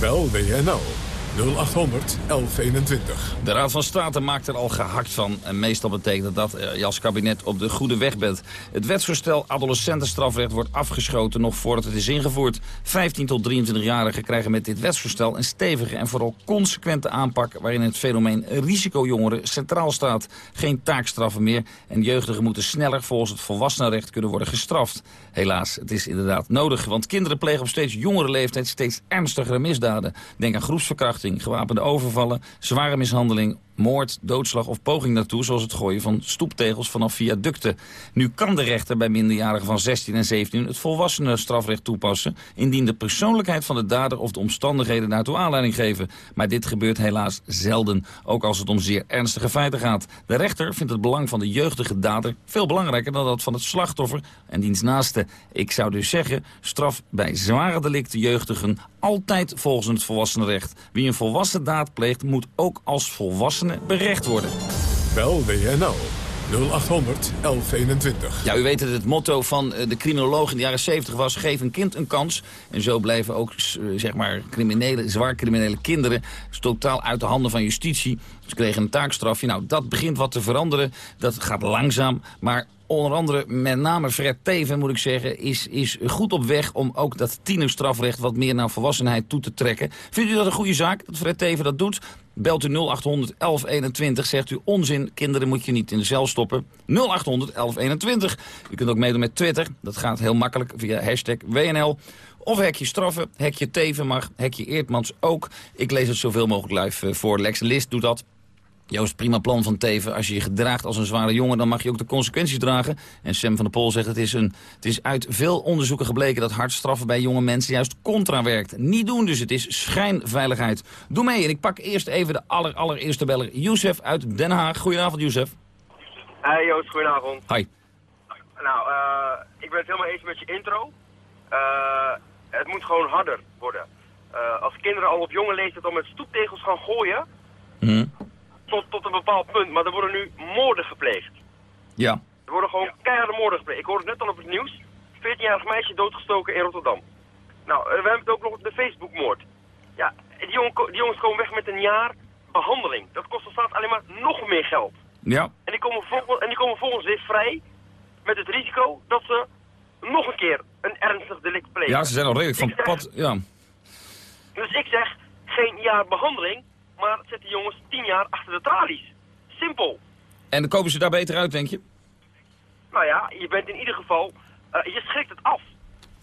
Bel WNL 0800 1121. De Raad van State maakt er al gehakt van. En meestal betekent dat dat je als kabinet op de goede weg bent. Het wetsvoorstel adolescentenstrafrecht wordt afgeschoten nog voordat het is ingevoerd. 15 tot 23-jarigen krijgen met dit wetsvoorstel een stevige en vooral consequente aanpak... waarin het fenomeen risicojongeren centraal staat. Geen taakstraffen meer en jeugdigen moeten sneller volgens het volwassenenrecht kunnen worden gestraft. Helaas, het is inderdaad nodig, want kinderen plegen op steeds jongere leeftijd steeds ernstigere misdaden. Denk aan groepsverkrachting, gewapende overvallen, zware mishandeling, moord, doodslag of poging daartoe... zoals het gooien van stoeptegels vanaf viaducten. Nu kan de rechter bij minderjarigen van 16 en 17 het volwassenen strafrecht toepassen... indien de persoonlijkheid van de dader of de omstandigheden daartoe aanleiding geven. Maar dit gebeurt helaas zelden, ook als het om zeer ernstige feiten gaat. De rechter vindt het belang van de jeugdige dader veel belangrijker... dan dat van het slachtoffer en diens naaste. Ik zou dus zeggen, straf bij zware delicten jeugdigen... altijd volgens het volwassenenrecht. Wie een volwassen daad pleegt, moet ook als berecht worden. Bel WNL 0800 1121. Ja, u weet dat het motto van eh, de criminoloog in de jaren 70 was... geef een kind een kans. En zo blijven ook eh, zeg maar, criminele, zwaar criminele kinderen... totaal uit de handen van justitie. Ze kregen een taakstrafje. Nou, dat begint wat te veranderen. Dat gaat langzaam, maar onder andere met name Fred Teven, moet ik zeggen, is, is goed op weg om ook dat tienerstrafrecht wat meer naar volwassenheid toe te trekken. Vindt u dat een goede zaak, dat Fred Teven dat doet? Belt u 0800 1121, zegt u onzin, kinderen moet je niet in de cel stoppen. 0800 1121. U kunt ook meedoen met Twitter, dat gaat heel makkelijk via hashtag WNL. Of hekje straffen, hekje Teven mag, hekje Eertmans ook. Ik lees het zoveel mogelijk live eh, voor. Lex List doet dat. Joost, prima plan van Teven. Als je je gedraagt als een zware jongen, dan mag je ook de consequenties dragen. En Sam van der Pol zegt, het is, een, het is uit veel onderzoeken gebleken... dat hard straffen bij jonge mensen juist contra werkt. Niet doen dus, het is schijnveiligheid. Doe mee en ik pak eerst even de aller, allereerste beller. Youssef uit Den Haag. Goedenavond, Youssef. Hey Joost, goedenavond. Hi. Nou, uh, ik ben het helemaal eens met je intro. Uh, het moet gewoon harder worden. Uh, als kinderen al op jonge leeftijd al met stoeptegels gaan gooien... Mm tot, tot een bepaald punt. Maar er worden nu moorden gepleegd. Ja. Er worden gewoon keiharde moorden gepleegd. Ik hoorde het net al op het nieuws. 14-jarig meisje doodgestoken in Rotterdam. Nou, we hebben het ook nog op de Facebookmoord. Ja, die, jongen, die jongens komen weg met een jaar behandeling. Dat kost de staat alleen maar nog meer geld. Ja. En die komen, volgens, en die komen volgens weer vrij met het risico dat ze nog een keer een ernstig delict plegen. Ja, ze zijn al redelijk van zeg, pad, ja. Dus ik zeg, geen jaar behandeling, maar zet die jongens tien jaar achter de tralies. Simpel. En dan komen ze daar beter uit, denk je? Nou ja, je bent in ieder geval... Uh, je schrikt het af.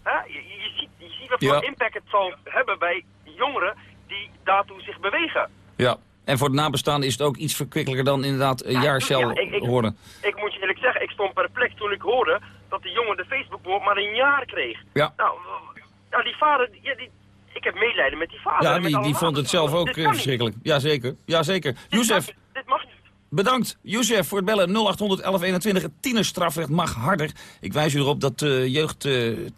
Hè? Je, je, ziet, je ziet wat voor ja. impact het zal hebben bij jongeren die daartoe zich bewegen. Ja, en voor de nabestaanden is het ook iets verkwikkelijker dan inderdaad een ja, jaar cel ja, ik, ik, horen. Ik moet je eerlijk zeggen, ik stond perplex toen ik hoorde dat die jongen de Facebook maar een jaar kreeg. Ja. Nou, nou die vader, die, ik heb medelijden met die vader. Ja, die, die vond het zelf ook uh, verschrikkelijk. Jazeker, jazeker. Youssef, dit mag niet. Bedankt, Youssef, voor het bellen 0800 1121. Het tienerstrafrecht mag harder. Ik wijs u erop dat de uh, jeugdstrafrecht uh,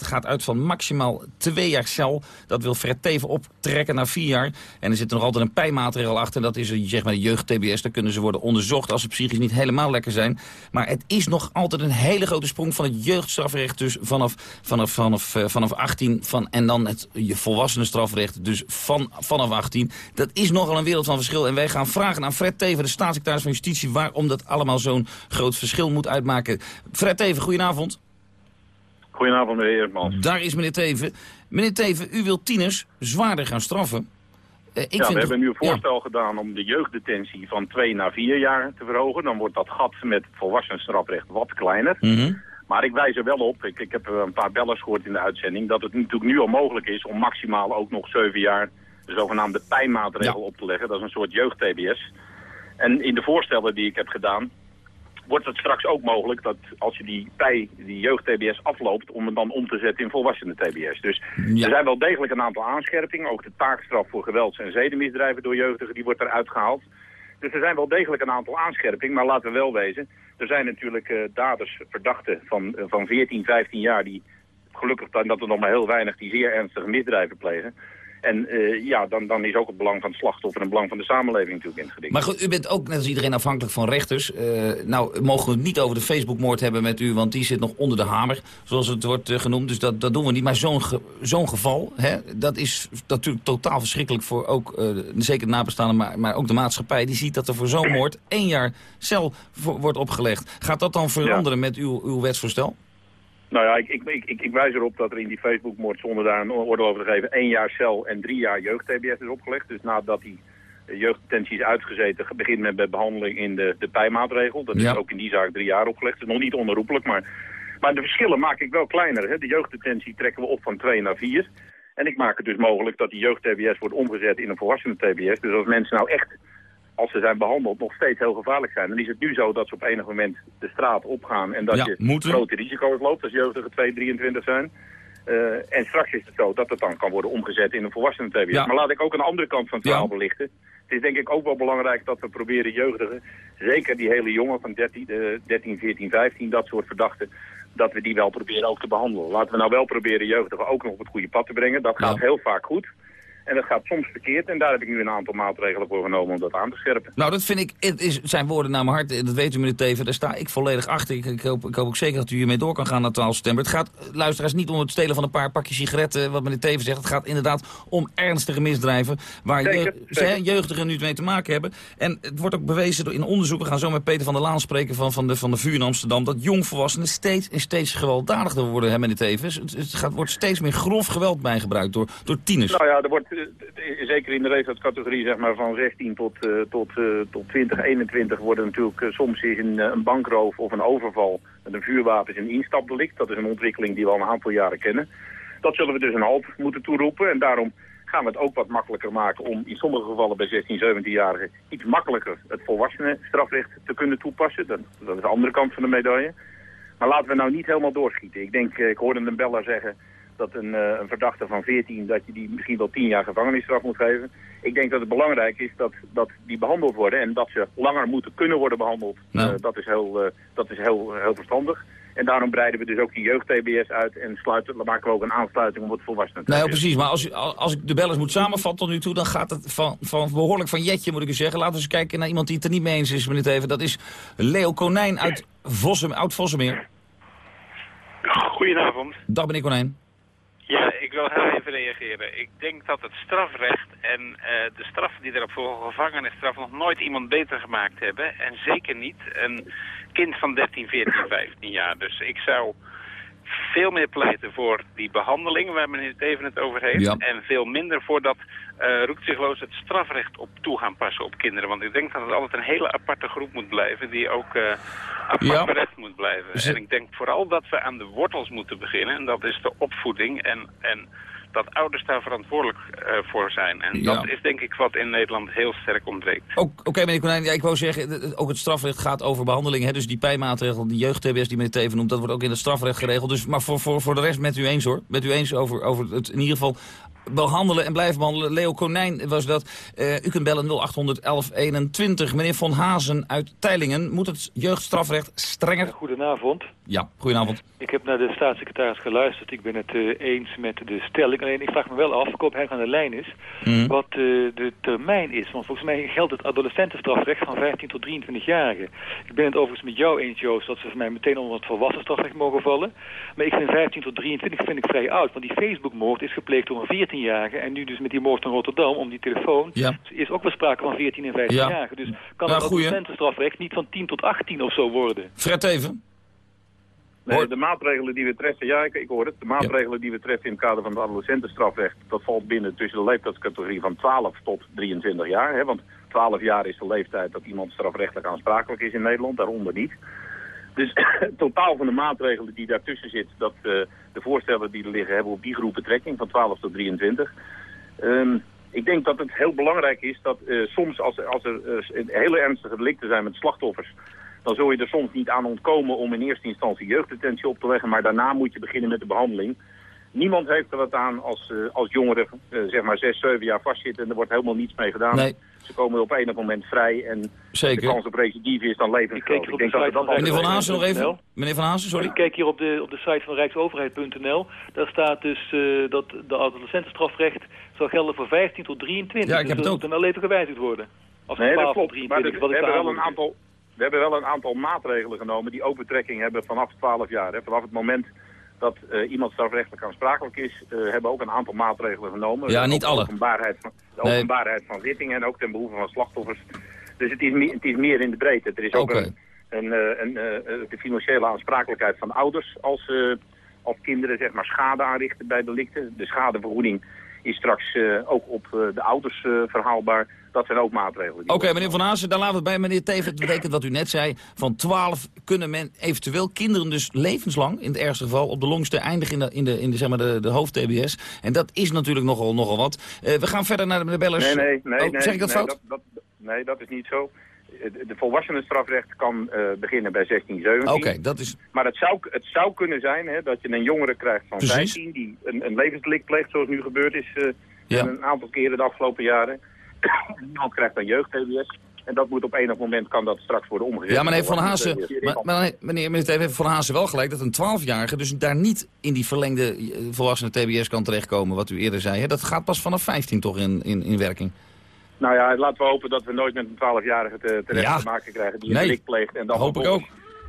gaat uit van maximaal twee jaar cel. Dat wil Fred Teven optrekken naar vier jaar. En er zit nog altijd een pijmaatregel achter. Dat is zeg maar jeugd-TBS. Daar kunnen ze worden onderzocht als ze psychisch niet helemaal lekker zijn. Maar het is nog altijd een hele grote sprong van het jeugdstrafrecht. Dus vanaf, vanaf, vanaf, uh, vanaf 18 van, en dan het je volwassenenstrafrecht. Dus van, vanaf 18. Dat is nogal een wereld van verschil. En wij gaan vragen aan Fred Teven, de staatssecretaris van Justitie... waarom dat allemaal zo'n groot verschil moet uitmaken. Fred Teven, goedenavond. Goedenavond, meneer Eermans. Daar is meneer Teven. Meneer Teven, u wilt tieners zwaarder gaan straffen. Uh, ik ja, vind we hebben nu een voorstel ja. gedaan om de jeugddetentie van twee naar vier jaar te verhogen. Dan wordt dat gat met volwassen strafrecht wat kleiner. Mm -hmm. Maar ik wijs er wel op, ik, ik heb een paar bellers gehoord in de uitzending... dat het natuurlijk nu al mogelijk is om maximaal ook nog zeven jaar... de zogenaamde pijnmaatregel ja. op te leggen. Dat is een soort jeugd-TBS. En in de voorstellen die ik heb gedaan, wordt het straks ook mogelijk dat als je die pij, die jeugd-TBS afloopt, om het dan om te zetten in volwassenen-TBS. Dus ja. er zijn wel degelijk een aantal aanscherpingen. Ook de taakstraf voor gewelds- en zedenmisdrijven door jeugdigen, die wordt eruit gehaald. Dus er zijn wel degelijk een aantal aanscherpingen, maar laten we wel wezen. Er zijn natuurlijk uh, daders, verdachten van, uh, van 14, 15 jaar, die gelukkig dan dat er nog maar heel weinig die zeer ernstige misdrijven plegen. En eh, ja, dan, dan is ook het belang van het slachtoffer en het belang van de samenleving natuurlijk ingediend. Maar goed, u bent ook net als iedereen afhankelijk van rechters. Uh, nou, mogen we het niet over de Facebookmoord hebben met u, want die zit nog onder de hamer, zoals het wordt uh, genoemd. Dus dat, dat doen we niet. Maar zo'n ge, zo'n geval, hè, dat is natuurlijk totaal verschrikkelijk voor ook, zeker de nabestaanden, maar, maar ook de maatschappij. Die ziet dat er voor zo'n moord één jaar cel voor, wordt opgelegd. Gaat dat dan veranderen ja. met uw, uw wetsvoorstel? Nou ja, ik, ik, ik, ik, wijs erop dat er in die Facebookmoord, zonder daar een oordeel over te geven, één jaar cel en drie jaar jeugd-TBS is opgelegd. Dus nadat die jeugddetentie is uitgezeten, begint men met behandeling in de, de pijmaatregel. Dat ja. is ook in die zaak drie jaar opgelegd. Dat is nog niet onherroepelijk, maar, maar de verschillen maak ik wel kleiner. Hè. De jeugddetentie trekken we op van twee naar vier. En ik maak het dus mogelijk dat die jeugd-TBS wordt omgezet in een volwassenen-TBS. Dus als mensen nou echt als ze zijn behandeld, nog steeds heel gevaarlijk zijn. Dan is het nu zo dat ze op enig moment de straat opgaan en dat Ja, je moeten. grote risico's loopt als jeugdigen 2, 23 zijn. Eh, en straks is het zo dat het dan kan worden omgezet in een volwassenen TBS. Ja. Maar laat ik ook een andere kant van het verhaal Ja. belichten. Het is denk ik ook wel belangrijk dat we proberen jeugdigen, zeker die hele jongen van 13, eh, 13 14, 15, dat soort verdachten, dat we die wel proberen ook te behandelen. Laten we nou wel proberen jeugdigen ook nog op het goede pad te brengen. Dat gaat heel vaak goed. En dat gaat soms verkeerd. En daar heb ik nu een aantal maatregelen voor genomen om dat aan te scherpen. Nou, dat vind ik, het is, zijn woorden naar mijn hart. Dat weet u, meneer Teven. Daar sta ik volledig achter. Ik, ik, hoop, ik hoop ook zeker dat u hiermee door kan gaan naar 12 september. Het gaat, luisteraars, niet om het stelen van een paar pakjes sigaretten, wat meneer Teven zegt. Het gaat inderdaad om ernstige misdrijven waar Zeker, jeugd- zeker. hè, jeugdigen nu mee te maken hebben. En het wordt ook bewezen door in onderzoeken, we gaan zo met Peter van der Laan spreken van, van, de, van de VU in Amsterdam, dat jongvolwassenen steeds en steeds gewelddadiger worden, hè, meneer Teven. Het, het gaat, wordt steeds meer grof geweld bijgebruikt door, door tieners. Nou ja, er wordt zeker in de leeftijdscategorie zeg maar, van 16 tot, eh, tot, eh, tot 20, 21 worden natuurlijk eh, soms een, eh, bankroof of een overval met een vuurwapen een instapdelict. Dat is een ontwikkeling die we al een aantal jaren kennen. Dat zullen we dus een halt moeten toeroepen en daarom gaan we het ook wat makkelijker maken om in sommige gevallen bij 16, 17-jarigen iets makkelijker het volwassenen strafrecht te kunnen toepassen. Dat, dat is de andere kant van de medaille. Maar laten we nou niet helemaal doorschieten. Ik denk, eh, ik hoorde een beller zeggen dat een, eh, een verdachte van 14, dat je die misschien wel 10 jaar gevangenisstraf moet geven. Ik denk dat het belangrijk is dat, dat die behandeld worden en dat ze langer moeten kunnen worden behandeld. Nou. Eh, dat is, heel, eh, dat is heel, heel verstandig. En daarom breiden we dus ook die jeugd-TBS uit en sluiten, dan maken we ook een aansluiting op het volwassenen. Nou ja, precies. Maar als, als ik de bellers moet samenvatten tot nu toe... dan gaat het van, van behoorlijk van Jetje, moet ik u zeggen. Laten we eens kijken naar iemand die het er niet mee eens is, meneer Teven. Dat is Leo Konijn uit Vossem, Oud-Vossemeer. Goedenavond. Dag, meneer Konijn. Ja, ik wil heel even reageren. Ik denk dat het strafrecht en eh, de straffen die erop volgen, gevangenisstraf, nog nooit iemand beter gemaakt hebben. En zeker niet een kind van 13, 14, 15 jaar. Dus ik zou veel meer pleiten voor die behandeling waar meneer Teven het over heeft. Ja. En veel minder voor dat uh, roekzichtloos het strafrecht op toe gaan passen op kinderen. Want ik denk dat het altijd een hele aparte groep moet blijven die ook eh apart Ja. berecht moet blijven. En ik denk vooral dat we aan de wortels moeten beginnen. En dat is de opvoeding en... en dat ouders daar verantwoordelijk eh, voor zijn. En Ja. dat is denk ik wat in Nederland heel sterk ontbreekt. Oké, meneer Konijn, ja, ik wou zeggen, ook het strafrecht gaat over behandeling. Hè, dus die pijmaatregel, die jeugd-TBS die meneer Teven noemt, dat wordt ook in het strafrecht geregeld. Dus, maar voor, voor, voor de rest met u eens hoor. Met u eens over, over het in ieder geval behandelen en blijven behandelen. Leo Konijn was dat. Eh, u kunt bellen 0800 1121. Meneer Van Hazen uit Teilingen, moet het jeugdstrafrecht strenger? Goedenavond. Ja, goedenavond. Ik heb naar de staatssecretaris geluisterd. Ik ben het eh, eens met de stelling. Alleen ik vraag me wel af, ik hoop hij aan de lijn is, Mhm. wat eh, de termijn is. Want volgens mij geldt het adolescentenstrafrecht van 15 tot 23 jarigen. Ik ben het overigens met jou eens, Joost, dat ze voor mij meteen onder het volwassen strafrecht mogen vallen. Maar ik vind 15 tot 23 vind ik vrij oud. Want die Facebookmoord is gepleegd door een 14-jarige. En nu dus met die moord in Rotterdam, om die telefoon, Ja. is ook wel sprake van 14 en 15-jarigen. Dus kan Ja, het niet van 10 tot 18 of zo worden? Fred Teven? Nee, de maatregelen die we treffen, ja, ik, ik hoor het. De maatregelen die we treffen in het kader van het adolescentenstrafrecht, dat valt binnen tussen de leeftijdscategorie van 12 tot 23 jaar. Hè, want 12 jaar is de leeftijd dat iemand strafrechtelijk aansprakelijk is in Nederland, daaronder niet. Dus [coughs] het totaal van de maatregelen die daartussen zit, dat eh, de voorstellen die er liggen, hebben op die groep betrekking van 12 tot 23. Ehm, ik denk dat het heel belangrijk is dat eh, soms als, als er eh, hele ernstige delicten zijn met slachtoffers, dan zul je er soms niet aan ontkomen om in eerste instantie jeugddetentie op te leggen, maar daarna moet je beginnen met de behandeling. Niemand heeft er wat aan als, uh, als jongeren uh, zeg maar 6, 7 jaar vastzitten en er wordt helemaal niets mee gedaan. Nee. Ze komen op enig moment vrij en Zeker. de kans op recidive is dan levensgroot. Ik denk dat we dat Meneer Van Haasen nog even. Meneer Van Haasen, sorry. Ik kijk hier op de, op de site van rijksoverheid.nl. Daar staat dus uh, dat de adolescentenstrafrecht zal gelden voor 15 tot 23. Ja, ik heb dus het ook. dat moet dan gewijzigd worden. Als nee, 12 dat klopt. tot 23, maar we, ik hebben wel een aantal, we hebben wel een aantal maatregelen genomen die ook betrekking hebben vanaf 12 jaar. Hè. Vanaf het moment dat uh, iemand strafrechtelijk aansprakelijk is, uh, hebben ook een aantal maatregelen genomen. Ja, niet de alle. Openbaarheid van, de Nee. openbaarheid van zittingen en ook ten behoeve van slachtoffers. Dus het is, me- het is meer in de breedte. Er is ook een, een, eh, een, eh, eh, de financiële aansprakelijkheid van ouders als, eh, als kinderen zeg maar, schade aanrichten bij delicten. De schadevergoeding is straks eh, ook op eh, de ouders eh, verhaalbaar. Dat zijn ook maatregelen. Oké, meneer Van Haasen, dan laten we het bij meneer Teven. [laughs] Het betekent wat u net zei. Van 12 kunnen men eventueel kinderen dus levenslang, in het ergste geval, op de longste eindigen in de, in de, in de, zeg maar de, de hoofd-TBS. En dat is natuurlijk nogal, nogal wat. Eh, we gaan verder naar de bellers. Nee, nee, nee. Oh, nee, zeg ik dat nee, fout? Dat, dat, nee, dat is niet zo. De, volwassenenstrafrecht kan eh, beginnen bij 16, 17. Oké, dat is... Maar het zou, het zou kunnen zijn hè, dat je een jongere krijgt van Precies. 15... die een, een levensdelict pleegt, zoals nu gebeurd is Ja. een aantal keren de afgelopen jaren. [coughs] Iemand krijgt dan jeugd-TBS. En dat moet op enig moment kan dat straks worden omgezet. Ja, maar meneer Van Haasen, TBS. maar, maar nee, meneer, heeft Van Haasen wel gelijk dat een 12-jarige dus daar niet in die verlengde eh, volwassenen TBS kan terechtkomen, wat u eerder zei. Hè? Dat gaat pas vanaf 15 toch in, in, in werking. Nou ja, laten we hopen dat we nooit met een 12-jarige te, terecht Ja. te maken krijgen die een Nee. delict pleegt. En dan Hoop ik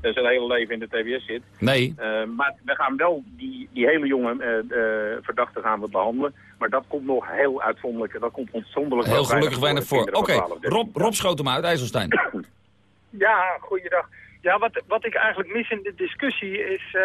eh, zijn hele leven in de TBS zit. Nee. Eh, maar we gaan wel die, die hele jonge eh eh, verdachte gaan we behandelen. Maar dat komt nog heel uitzonderlijk. Dat komt uitzonderlijk Heel gelukkig weinig voor. Oké, kinderen van 12, 13. Rob, Rob schoot hem uit, IJsselstein. Ja, goeiedag. Ja, wat, wat ik eigenlijk mis in de discussie is eh,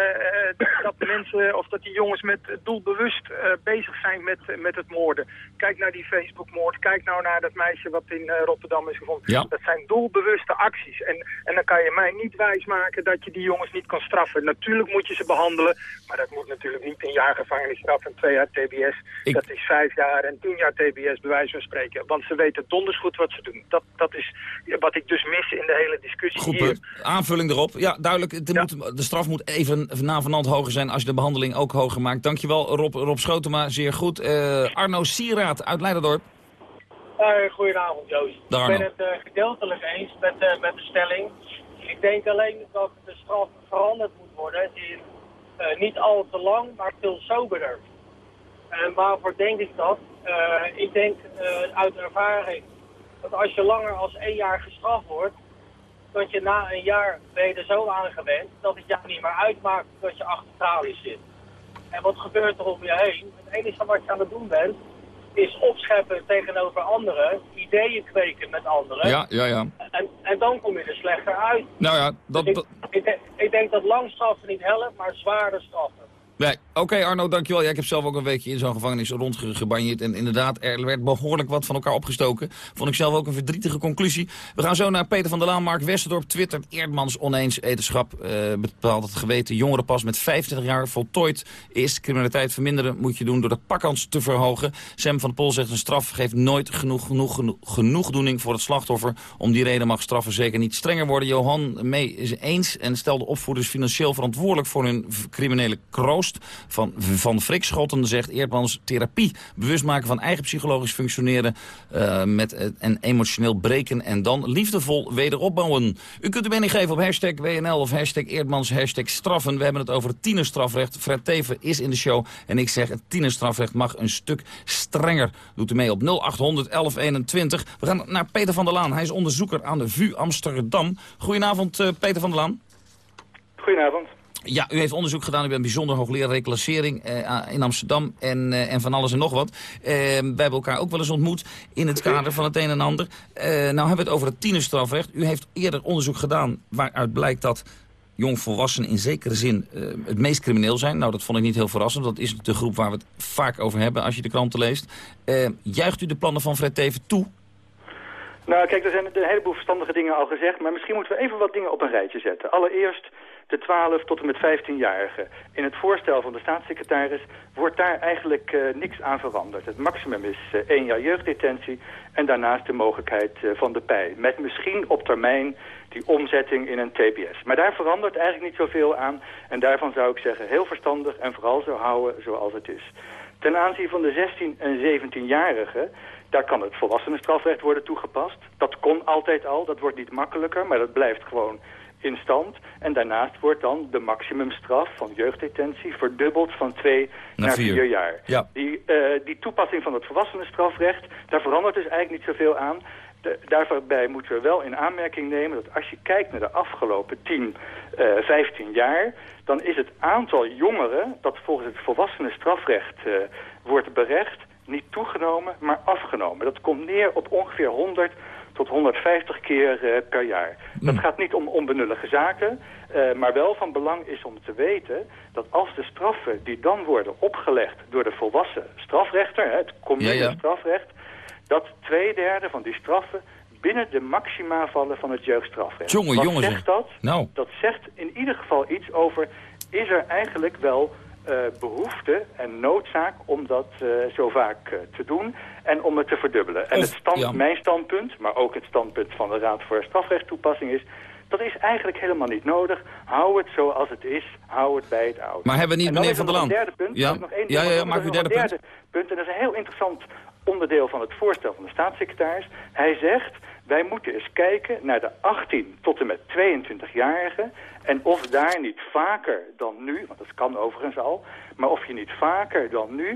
eh, dat de mensen of dat die jongens met doelbewust eh, bezig zijn met, met het moorden. Kijk naar die Facebookmoord, kijk nou naar dat meisje wat in Rotterdam is gevonden. Ja. Dat zijn doelbewuste acties. En, en dan kan je mij niet wijsmaken dat je die jongens niet kan straffen. Natuurlijk moet je ze behandelen, maar dat moet natuurlijk niet een jaar gevangenisstraf en twee jaar TBS. Ik- Dat is vijf jaar en tien jaar TBS, bij wijze van spreken. Want ze weten donders goed wat ze doen. Dat, dat is wat ik dus mis in de hele discussie hier. Aanvulling erop. Ja, duidelijk. Het Moet, de straf moet even na vanand hoger zijn als je de behandeling ook hoger maakt. Dankjewel Rob, Rob Schotema, zeer goed. Eh, Arno Sieraad uit Leiderdorp. Uh, goedenavond, Joost. Ik ben het eh, gedeeltelijk eens met, met de stelling. Ik denk alleen dat de straf veranderd moet worden in niet al te lang, maar veel soberder. En waarvoor denk ik dat? Ik denk uit ervaring dat als je langer als één jaar gestraft wordt, dat je na een jaar ben je er zo aan gewend dat het jou niet meer uitmaakt dat je achter tralies zit. En wat gebeurt er om je heen? Het enige wat je aan het doen bent, is opscheppen tegenover anderen, ideeën kweken met anderen. Ja, ja, ja. En, en dan kom je er slechter uit. Nou ja, dat... Dus ik, ik, denk- ik denk dat lang straffen niet helpt, maar zwaarder straffen. Nee, oké Arno, dankjewel. Ik heb zelf ook een weekje in zo'n gevangenis rondgebanjeerd. En inderdaad, er werd behoorlijk wat van elkaar opgestoken. Vond ik zelf ook een verdrietige conclusie. We gaan zo naar Peter van der Laan. Mark Westerdorp twittert Eerdmans oneens wetenschap. eh bepaalt het geweten jongerenpas met 25 jaar voltooid is. Criminaliteit verminderen moet je doen door de pakkans te verhogen. Sam van der Pol zegt een straf geeft nooit genoeg, genoeg, genoeg genoegdoening voor het slachtoffer. Om die reden mag straffen zeker niet strenger worden. Johan mee is eens en stelde opvoeders financieel verantwoordelijk voor hun criminele Van, van Frik Schotten zegt Eerdmans therapie. Bewust maken van eigen psychologisch functioneren eh, met, en emotioneel breken. En dan liefdevol wederopbouwen. U kunt uw mening geven op hashtag WNL of hashtag Eerdmans, hashtag straffen. We hebben het over het tienerstrafrecht. Fred Teven is in de show. En ik zeg het tienerstrafrecht mag een stuk strenger. Doet u mee op 0800 1121. We gaan naar Peter van der Laan. Hij is onderzoeker aan de VU Amsterdam. Goedenavond eh, Peter van der Laan. Goedenavond. Ja, u heeft onderzoek gedaan. U bent bijzonder hoogleraar reclassering eh, in Amsterdam en, eh, en van alles en nog wat. Eh, wij hebben elkaar ook wel eens ontmoet in het kader van het een en ander. Nou hebben we het over het tienerstrafrecht. U heeft eerder onderzoek gedaan waaruit blijkt dat jongvolwassenen in zekere zin het meest crimineel zijn. Nou, dat vond ik niet heel verrassend. Dat is de groep waar we het vaak over hebben als je de kranten leest. Juicht u de plannen van Fred Teven toe? Nou, kijk, er zijn een heleboel verstandige dingen al gezegd, maar misschien moeten we even wat dingen op een rijtje zetten. Allereerst de 12 tot en met 15-jarigen. In het voorstel van de staatssecretaris wordt daar eigenlijk uh, niks aan veranderd. Het maximum is uh, één jaar jeugddetentie en daarnaast de mogelijkheid uh, van de pij. Met misschien op termijn die omzetting in een TBS. Maar daar verandert eigenlijk niet zoveel aan. En daarvan zou ik zeggen heel verstandig en vooral zo houden zoals het is. Ten aanzien van de 16 en 17-jarigen, daar kan het volwassenenstrafrecht worden toegepast. Dat kon altijd al, dat wordt niet makkelijker, maar dat blijft gewoon in stand. En daarnaast wordt dan de maximumstraf van jeugddetentie verdubbeld van twee naar, vier. vier jaar. Ja. Die, uh, die toepassing van het volwassenenstrafrecht, daar verandert dus eigenlijk niet zoveel aan. De, daarbij moeten we wel in aanmerking nemen dat als je kijkt naar de afgelopen 10, uh, 15 jaar... dan is het aantal jongeren dat volgens het volwassenenstrafrecht uh, wordt berecht... niet toegenomen, maar afgenomen. Dat komt neer op ongeveer 100 tot 150 keer uh, per jaar. Mm. Dat gaat niet om onbenullige zaken, uh, maar wel van belang is om te weten dat als de straffen die dan worden opgelegd door de volwassen strafrechter, hè, het commune Ja, ja. strafrecht, dat twee derde van die straffen binnen de maxima vallen van het jeugdstrafrecht. Jongen, Wat jongen, zeg. zegt dat? Nou. Dat zegt in ieder geval iets over, is er eigenlijk wel behoefte en noodzaak om dat uh, zo vaak uh, te doen en om het te verdubbelen. En Of- het stand, ja. mijn standpunt, maar ook het standpunt van de Raad voor Strafrechttoepassing is... dat is eigenlijk helemaal niet nodig. Hou het zoals het is, hou het bij het oude. Maar hebben we niet, meneer Van er der derde punt. Ja. Nog één Ja, ja, maak uw Er derde derde punt. En dat is een heel interessant onderdeel van het voorstel van de staatssecretaris. Hij zegt, wij moeten eens kijken naar de 18 tot en met 22-jarigen... en of daar niet vaker dan nu, want dat kan overigens al... maar of je niet vaker dan nu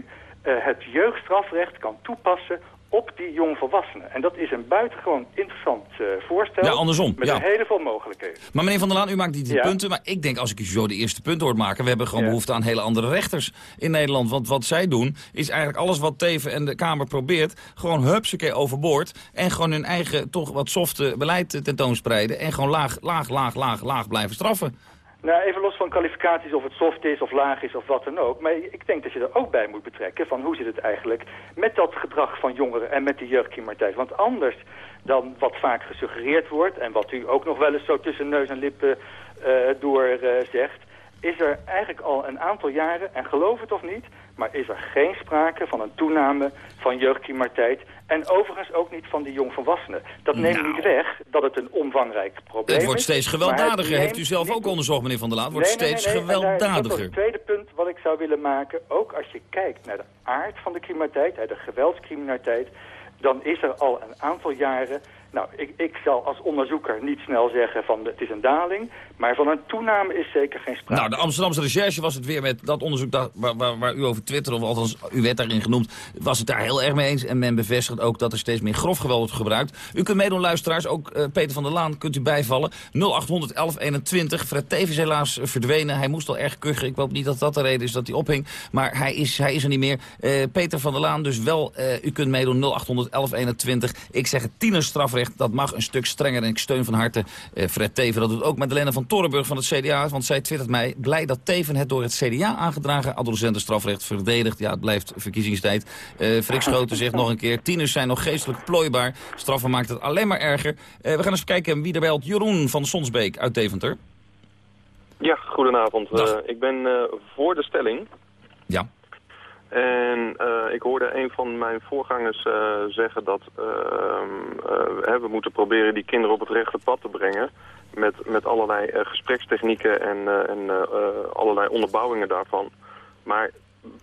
uh, het jeugdstrafrecht kan toepassen op die jongvolwassenen. En dat is een buitengewoon interessant uh, voorstel... Ja, andersom, met ja. een hele veel mogelijkheden. Maar meneer Van der Laan, u maakt niet die Ja. punten. Maar ik denk, als ik u zo de eerste punten hoort maken... we hebben gewoon behoefte aan hele andere rechters in Nederland. Want wat zij doen, is eigenlijk alles wat Teven en de Kamer probeert... gewoon hupsakee overboord. En gewoon hun eigen, toch wat softe beleid eh, tentoonspreiden. En gewoon laag, laag, laag, laag, laag blijven straffen. Nou, even los van kwalificaties of het soft is of laag is of wat dan ook. Maar ik denk dat je er ook bij moet betrekken van hoe zit het eigenlijk met dat gedrag van jongeren en met die jeugdcriminaliteit. Want anders dan wat vaak gesuggereerd wordt en wat u ook nog wel eens zo tussen neus en lippen uh, door uh, zegt, is er eigenlijk al een aantal jaren, en geloof het of niet, maar is er geen sprake van een toename van jeugdcriminaliteit en overigens ook niet van die jongvolwassenen. Dat neemt Nou. niet weg dat het een omvangrijk probleem Het wordt is, steeds gewelddadiger. Heeft u zelf ook onderzocht, meneer Van der Laan? Het wordt Nee, nee, steeds nee, Dat is gewelddadiger. het tweede punt wat ik zou willen maken. Ook als je kijkt naar de aard van de criminaliteit, de geweldscriminaliteit... dan is er al een aantal jaren... Nou, ik, ik zal als onderzoeker niet snel zeggen van het is een daling... maar van een toename is zeker geen sprake. Nou, de Amsterdamse recherche was het weer met dat onderzoek dat, waar, waar, u over twittert, of althans u werd daarin genoemd, was het daar heel erg mee eens. En men bevestigt ook dat er steeds meer grof geweld wordt gebruikt. U kunt meedoen, luisteraars. Ook eh, Peter van der Laan kunt u bijvallen. 0800 1121. Fred Teven is helaas eh, verdwenen. Hij moest al erg kuchen. Ik hoop niet dat dat de reden is dat hij ophing. Maar hij is, hij is er niet meer. Eh, Peter van der Laan dus wel. u kunt meedoen 0800 1121. Ik zeg het tienerstrafrecht. Dat mag een stuk strenger. En ik steun van harte eh, Fred Teven. Dat doet ook Madeleine van Torenburg van het CDA. Want zij twittert mij. Blij dat Teven het door het CDA aangedragen adolescentenstrafrecht verdedigt. Ja, het blijft verkiezingstijd. Eh Frik Schoten zegt nog een keer. Tieners zijn nog geestelijk plooibaar. Straffen maakt het alleen maar erger. Eh, we gaan eens kijken wie er belt. Jeroen van Sonsbeek uit Deventer. Ja, goedenavond. Uh, ik ben uh, voor de stelling. Ja. En uh, ik hoorde een van mijn voorgangers zeggen dat we moeten proberen die kinderen op het rechte pad te brengen. Met, met allerlei gesprekstechnieken en, en allerlei onderbouwingen daarvan. Maar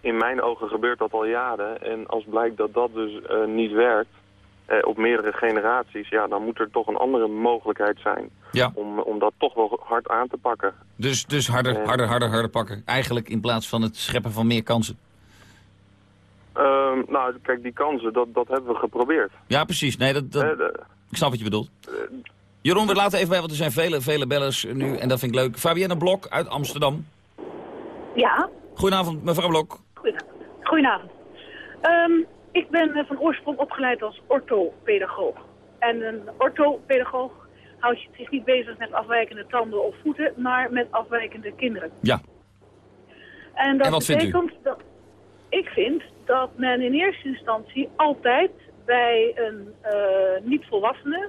in mijn ogen gebeurt dat al jaren. En als blijkt dat dat dus niet werkt, eh, op meerdere generaties, ja, dan moet er toch een andere mogelijkheid zijn ja. om, om dat toch wel hard aan te pakken. Dus, dus harder, Eh. harder, harder, harder pakken. Eigenlijk in plaats van het scheppen van meer kansen. Ehm, nou, kijk, die kansen, dat, dat hebben we geprobeerd. Ja, precies. Nee, dat, dat, Eh, de- ik snap wat je bedoelt. Jeroen, we laten even bij, want er zijn vele, vele bellers nu en dat vind ik leuk. Fabienne Blok uit Amsterdam. Ja, Goedenavond, mevrouw Blok. goedenavond. Goedenavond. Ehm, ik ben eh, van oorsprong opgeleid als orthopedagoog. En een orthopedagoog houdt zich niet bezig met afwijkende tanden of voeten, maar met afwijkende kinderen. Ja. En dat En wat vindt u? betekent dat ik vind dat men in eerste instantie altijd bij een eh, niet-volwassene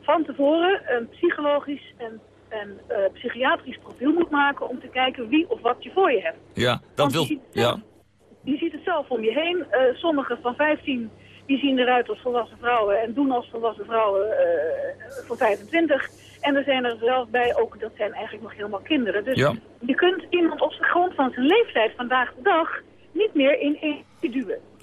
van tevoren een psychologisch en een eh, psychiatrisch profiel moet maken om te kijken wie of wat je voor je hebt. Ja, dat Want wil... je ziet zelf- Ja. Je ziet het zelf om je heen. Eh sommigen van 15 die zien eruit als volwassen vrouwen en doen als volwassen vrouwen voor 25. En er zijn er zelf bij ook, dat zijn eigenlijk nog helemaal kinderen. Dus Ja. je kunt iemand op de grond van zijn leeftijd vandaag de dag niet meer in.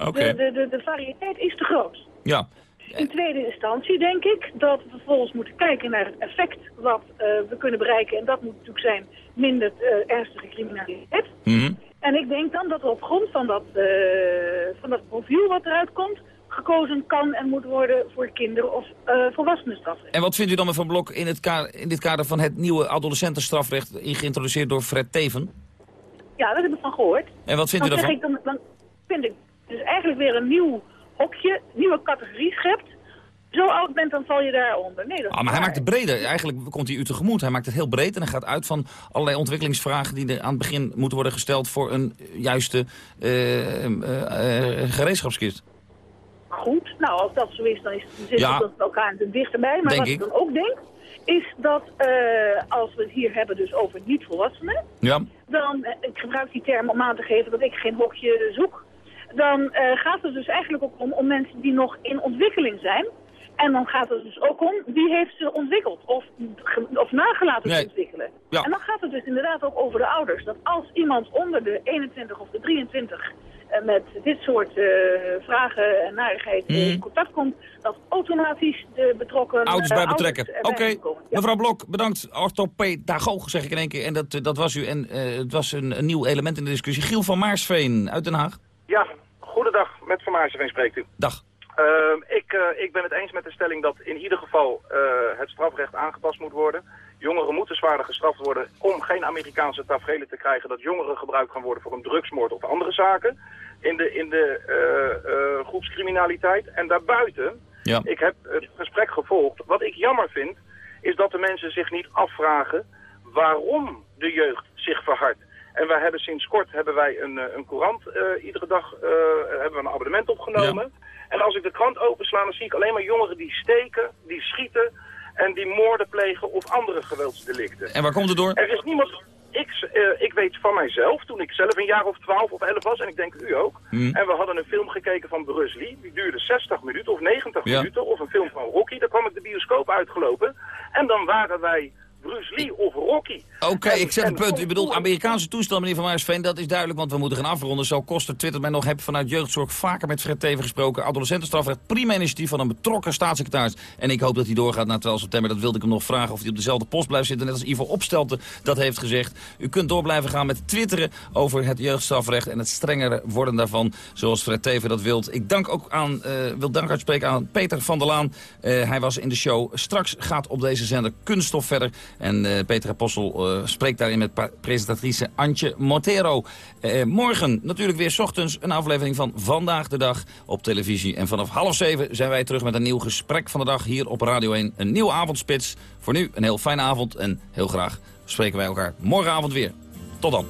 Oké. De, de, de, variëteit is te groot. Ja. In tweede instantie denk ik dat we vervolgens moeten kijken naar het effect wat eh, we kunnen bereiken. En dat moet natuurlijk zijn minder eh, ernstige criminaliteit. Mhm. En ik denk dan dat er op grond van dat, eh, van dat profiel wat eruit komt... gekozen kan en moet worden voor kinderen of eh volwassenenstrafrecht. En wat vindt u dan met Van Blok in, het in dit kader van het nieuwe adolescentenstrafrecht... geïntroduceerd door Fred Teven? Ja, daar heb ik van gehoord. En wat vindt u dan zeg daarvan? ik dan, dan vind ik dus eigenlijk weer een nieuw hokje, nieuwe categorie schept. Zo oud bent, dan val je daaronder. Nee, dat Ah, maar hij maakt het breder. Eigenlijk komt hij u tegemoet. Hij maakt het heel breed en hij gaat uit van allerlei ontwikkelingsvragen... die er aan het begin moeten worden gesteld voor een juiste eh, gereedschapskist. Goed, nou als dat zo is, dan is het, zitten Ja. we elkaar dichterbij. Maar Denk wat ik dan ook denk, is dat eh, als we het hier hebben dus over niet-volwassenen... Ja. Dan, eh, ik gebruik die term om aan te geven dat ik geen hokje zoek... dan eh, gaat het dus eigenlijk ook om, om mensen die nog in ontwikkeling zijn... En dan gaat het dus ook om wie heeft ze ontwikkeld of, of nagelaten Nee. te ontwikkelen. Ja. En dan gaat het dus inderdaad ook over de ouders. Dat als iemand onder de 21 of de 23 eh, met dit soort eh, vragen en narigheid eh, Mhm. in contact komt, dat automatisch de betrokken Ouders eh, bij betrekken. Oké, mevrouw Blok, bedankt. Orthopedagoog zeg ik in één keer. En dat, eh, dat was u. En eh, het was een, een nieuw element in de discussie. Giel van Maarsveen uit Den Haag. Ja, goedendag. Met Van Maarseveen spreekt u. Dag. Ehm, ik, eh, ik ben het eens met de stelling dat in ieder geval eh, het strafrecht aangepast moet worden. Jongeren moeten zwaarder gestraft worden om geen Amerikaanse tafereelen te krijgen dat jongeren gebruikt gaan worden voor een drugsmoord of andere zaken in de, in de eh, eh, groepscriminaliteit. En daarbuiten, Ja. ik heb het gesprek gevolgd. Wat ik jammer vind, is dat de mensen zich niet afvragen waarom de jeugd zich verhardt. En wij hebben sinds kort hebben wij een, eh, een courant iedere dag hebben we een abonnement opgenomen. En als ik de krant opensla, dan zie ik alleen maar jongeren die steken, die schieten en die moorden plegen of andere geweldsdelicten. En waar komt het door? Er is niemand... Ik, eh, ik weet van mijzelf, toen ik zelf een jaar of 12 of 11 was, en ik denk u ook. Hmm. En we hadden een film gekeken van Bruce Lee. Die duurde 60 minuten of 90 Ja. minuten. Of een film van Rocky. Daar kwam ik de bioscoop uitgelopen. En dan waren wij Bruce Lee of Rocky. Oké, ik zet en een punt. U bedoelt Amerikaanse toestand, meneer Van Maarsveen. Dat is duidelijk, want we moeten gaan afronden. Zo kost het Twitter mij nog. Heb vanuit jeugdzorg vaker met Fred Teven gesproken. Adolescentenstrafrecht, prima initiatief van een betrokken staatssecretaris. En ik hoop dat hij doorgaat na 12 september. Dat wilde ik hem nog vragen of hij op dezelfde post blijft zitten. Net als Ivo Opstelten dat heeft gezegd. U kunt door blijven gaan met twitteren over het jeugdstrafrecht... en het strengere worden daarvan, zoals Fred Teven dat wilt. Ik dank ook aan, eh, wil dank uitspreken aan Peter van der Laan. Eh, hij was in de show. Straks gaat op deze zender Kunststof verder. En eh, Peter Apostel eh, spreekt daarin met presentatrice Antje Montero. Eh, morgen natuurlijk weer 's ochtends een aflevering van Vandaag de Dag op televisie. En vanaf half zeven zijn wij terug met een nieuw gesprek van de dag hier op Radio 1. Een nieuwe avondspits. Voor nu een heel fijne avond en heel graag spreken wij elkaar morgenavond weer. Tot dan.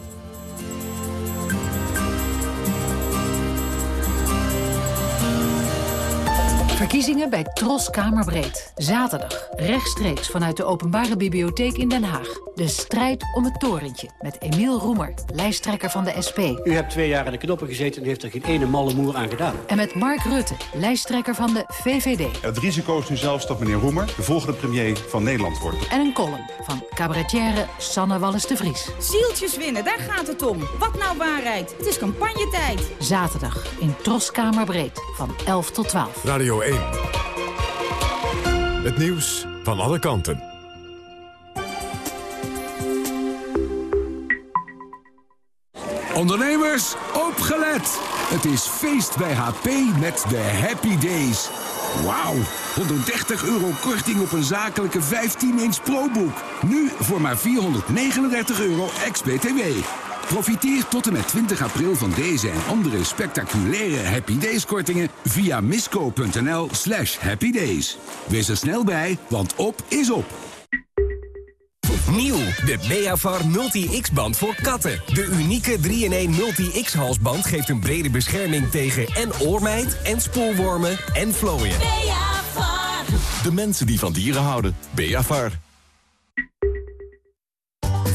Verkiezingen bij Tros Kamerbreed. Zaterdag, rechtstreeks vanuit de Openbare Bibliotheek in Den Haag. De strijd om het torentje met Emiel Roemer, lijsttrekker van de SP. U hebt twee jaar aan de knoppen gezeten en heeft er geen ene malle moer aan gedaan. En met Mark Rutte, lijsttrekker van de VVD. Het risico is nu zelfs dat meneer Roemer de volgende premier van Nederland wordt. En een column van cabaretière Sanne Wallis de Vries. Zieltjes winnen, daar gaat het om. Wat nou waarheid? Het is campagnetijd. Zaterdag in Tros Kamerbreed van 11 tot 12. Radio 1. Het nieuws van alle kanten. Ondernemers, opgelet! Het is feest bij HP met de Happy Days. Wauw, 130 euro korting op een zakelijke 15-inch ProBook. Nu voor maar 439 euro ex-BTW. Profiteer tot en met 20 april van deze en andere spectaculaire Happy Days kortingen via misco.nl slash happydays. Wees er snel bij, want op is op. Nieuw, de Beavar Multi-X-band voor katten. De unieke 3-in-1 Multi-X halsband geeft een brede bescherming tegen en oormijt en spoorwormen en vlooien. De mensen die van dieren houden. Beavar.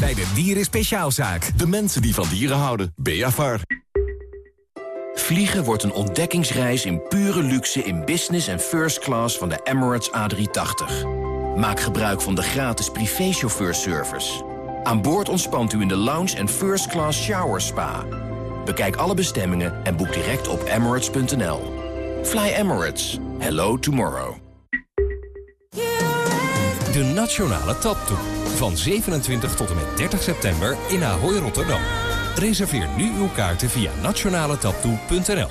Bij de Dieren Speciaalzaak. De mensen die van dieren houden. Beavar. Vliegen wordt een ontdekkingsreis in pure luxe in business en first class van de Emirates A380. Maak gebruik van de gratis privéchauffeurservice. Aan boord ontspant u in de lounge en first class shower spa. Bekijk alle bestemmingen en boek direct op emirates.nl. Fly Emirates. Hello tomorrow. De Nationale Taptoe. Van 27 tot en met 30 september in Ahoy Rotterdam. Reserveer nu uw kaarten via nationaletaptoe.nl.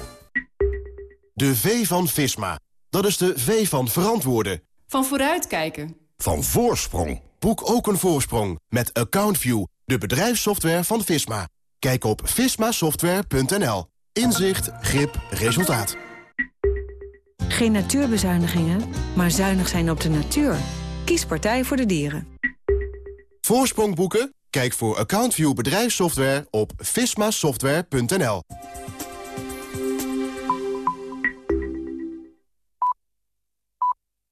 De V van Visma. Dat is de V van verantwoorden. Van vooruitkijken. Van voorsprong. Boek ook een voorsprong met AccountView, de bedrijfssoftware van Visma. Kijk op vismasoftware.nl. Inzicht, grip, resultaat. Geen natuurbezuinigingen, maar zuinig zijn op de natuur. Kies Partij voor de Dieren. Voorsprong boeken? Kijk voor AccountView bedrijfssoftware op vismasoftware.nl.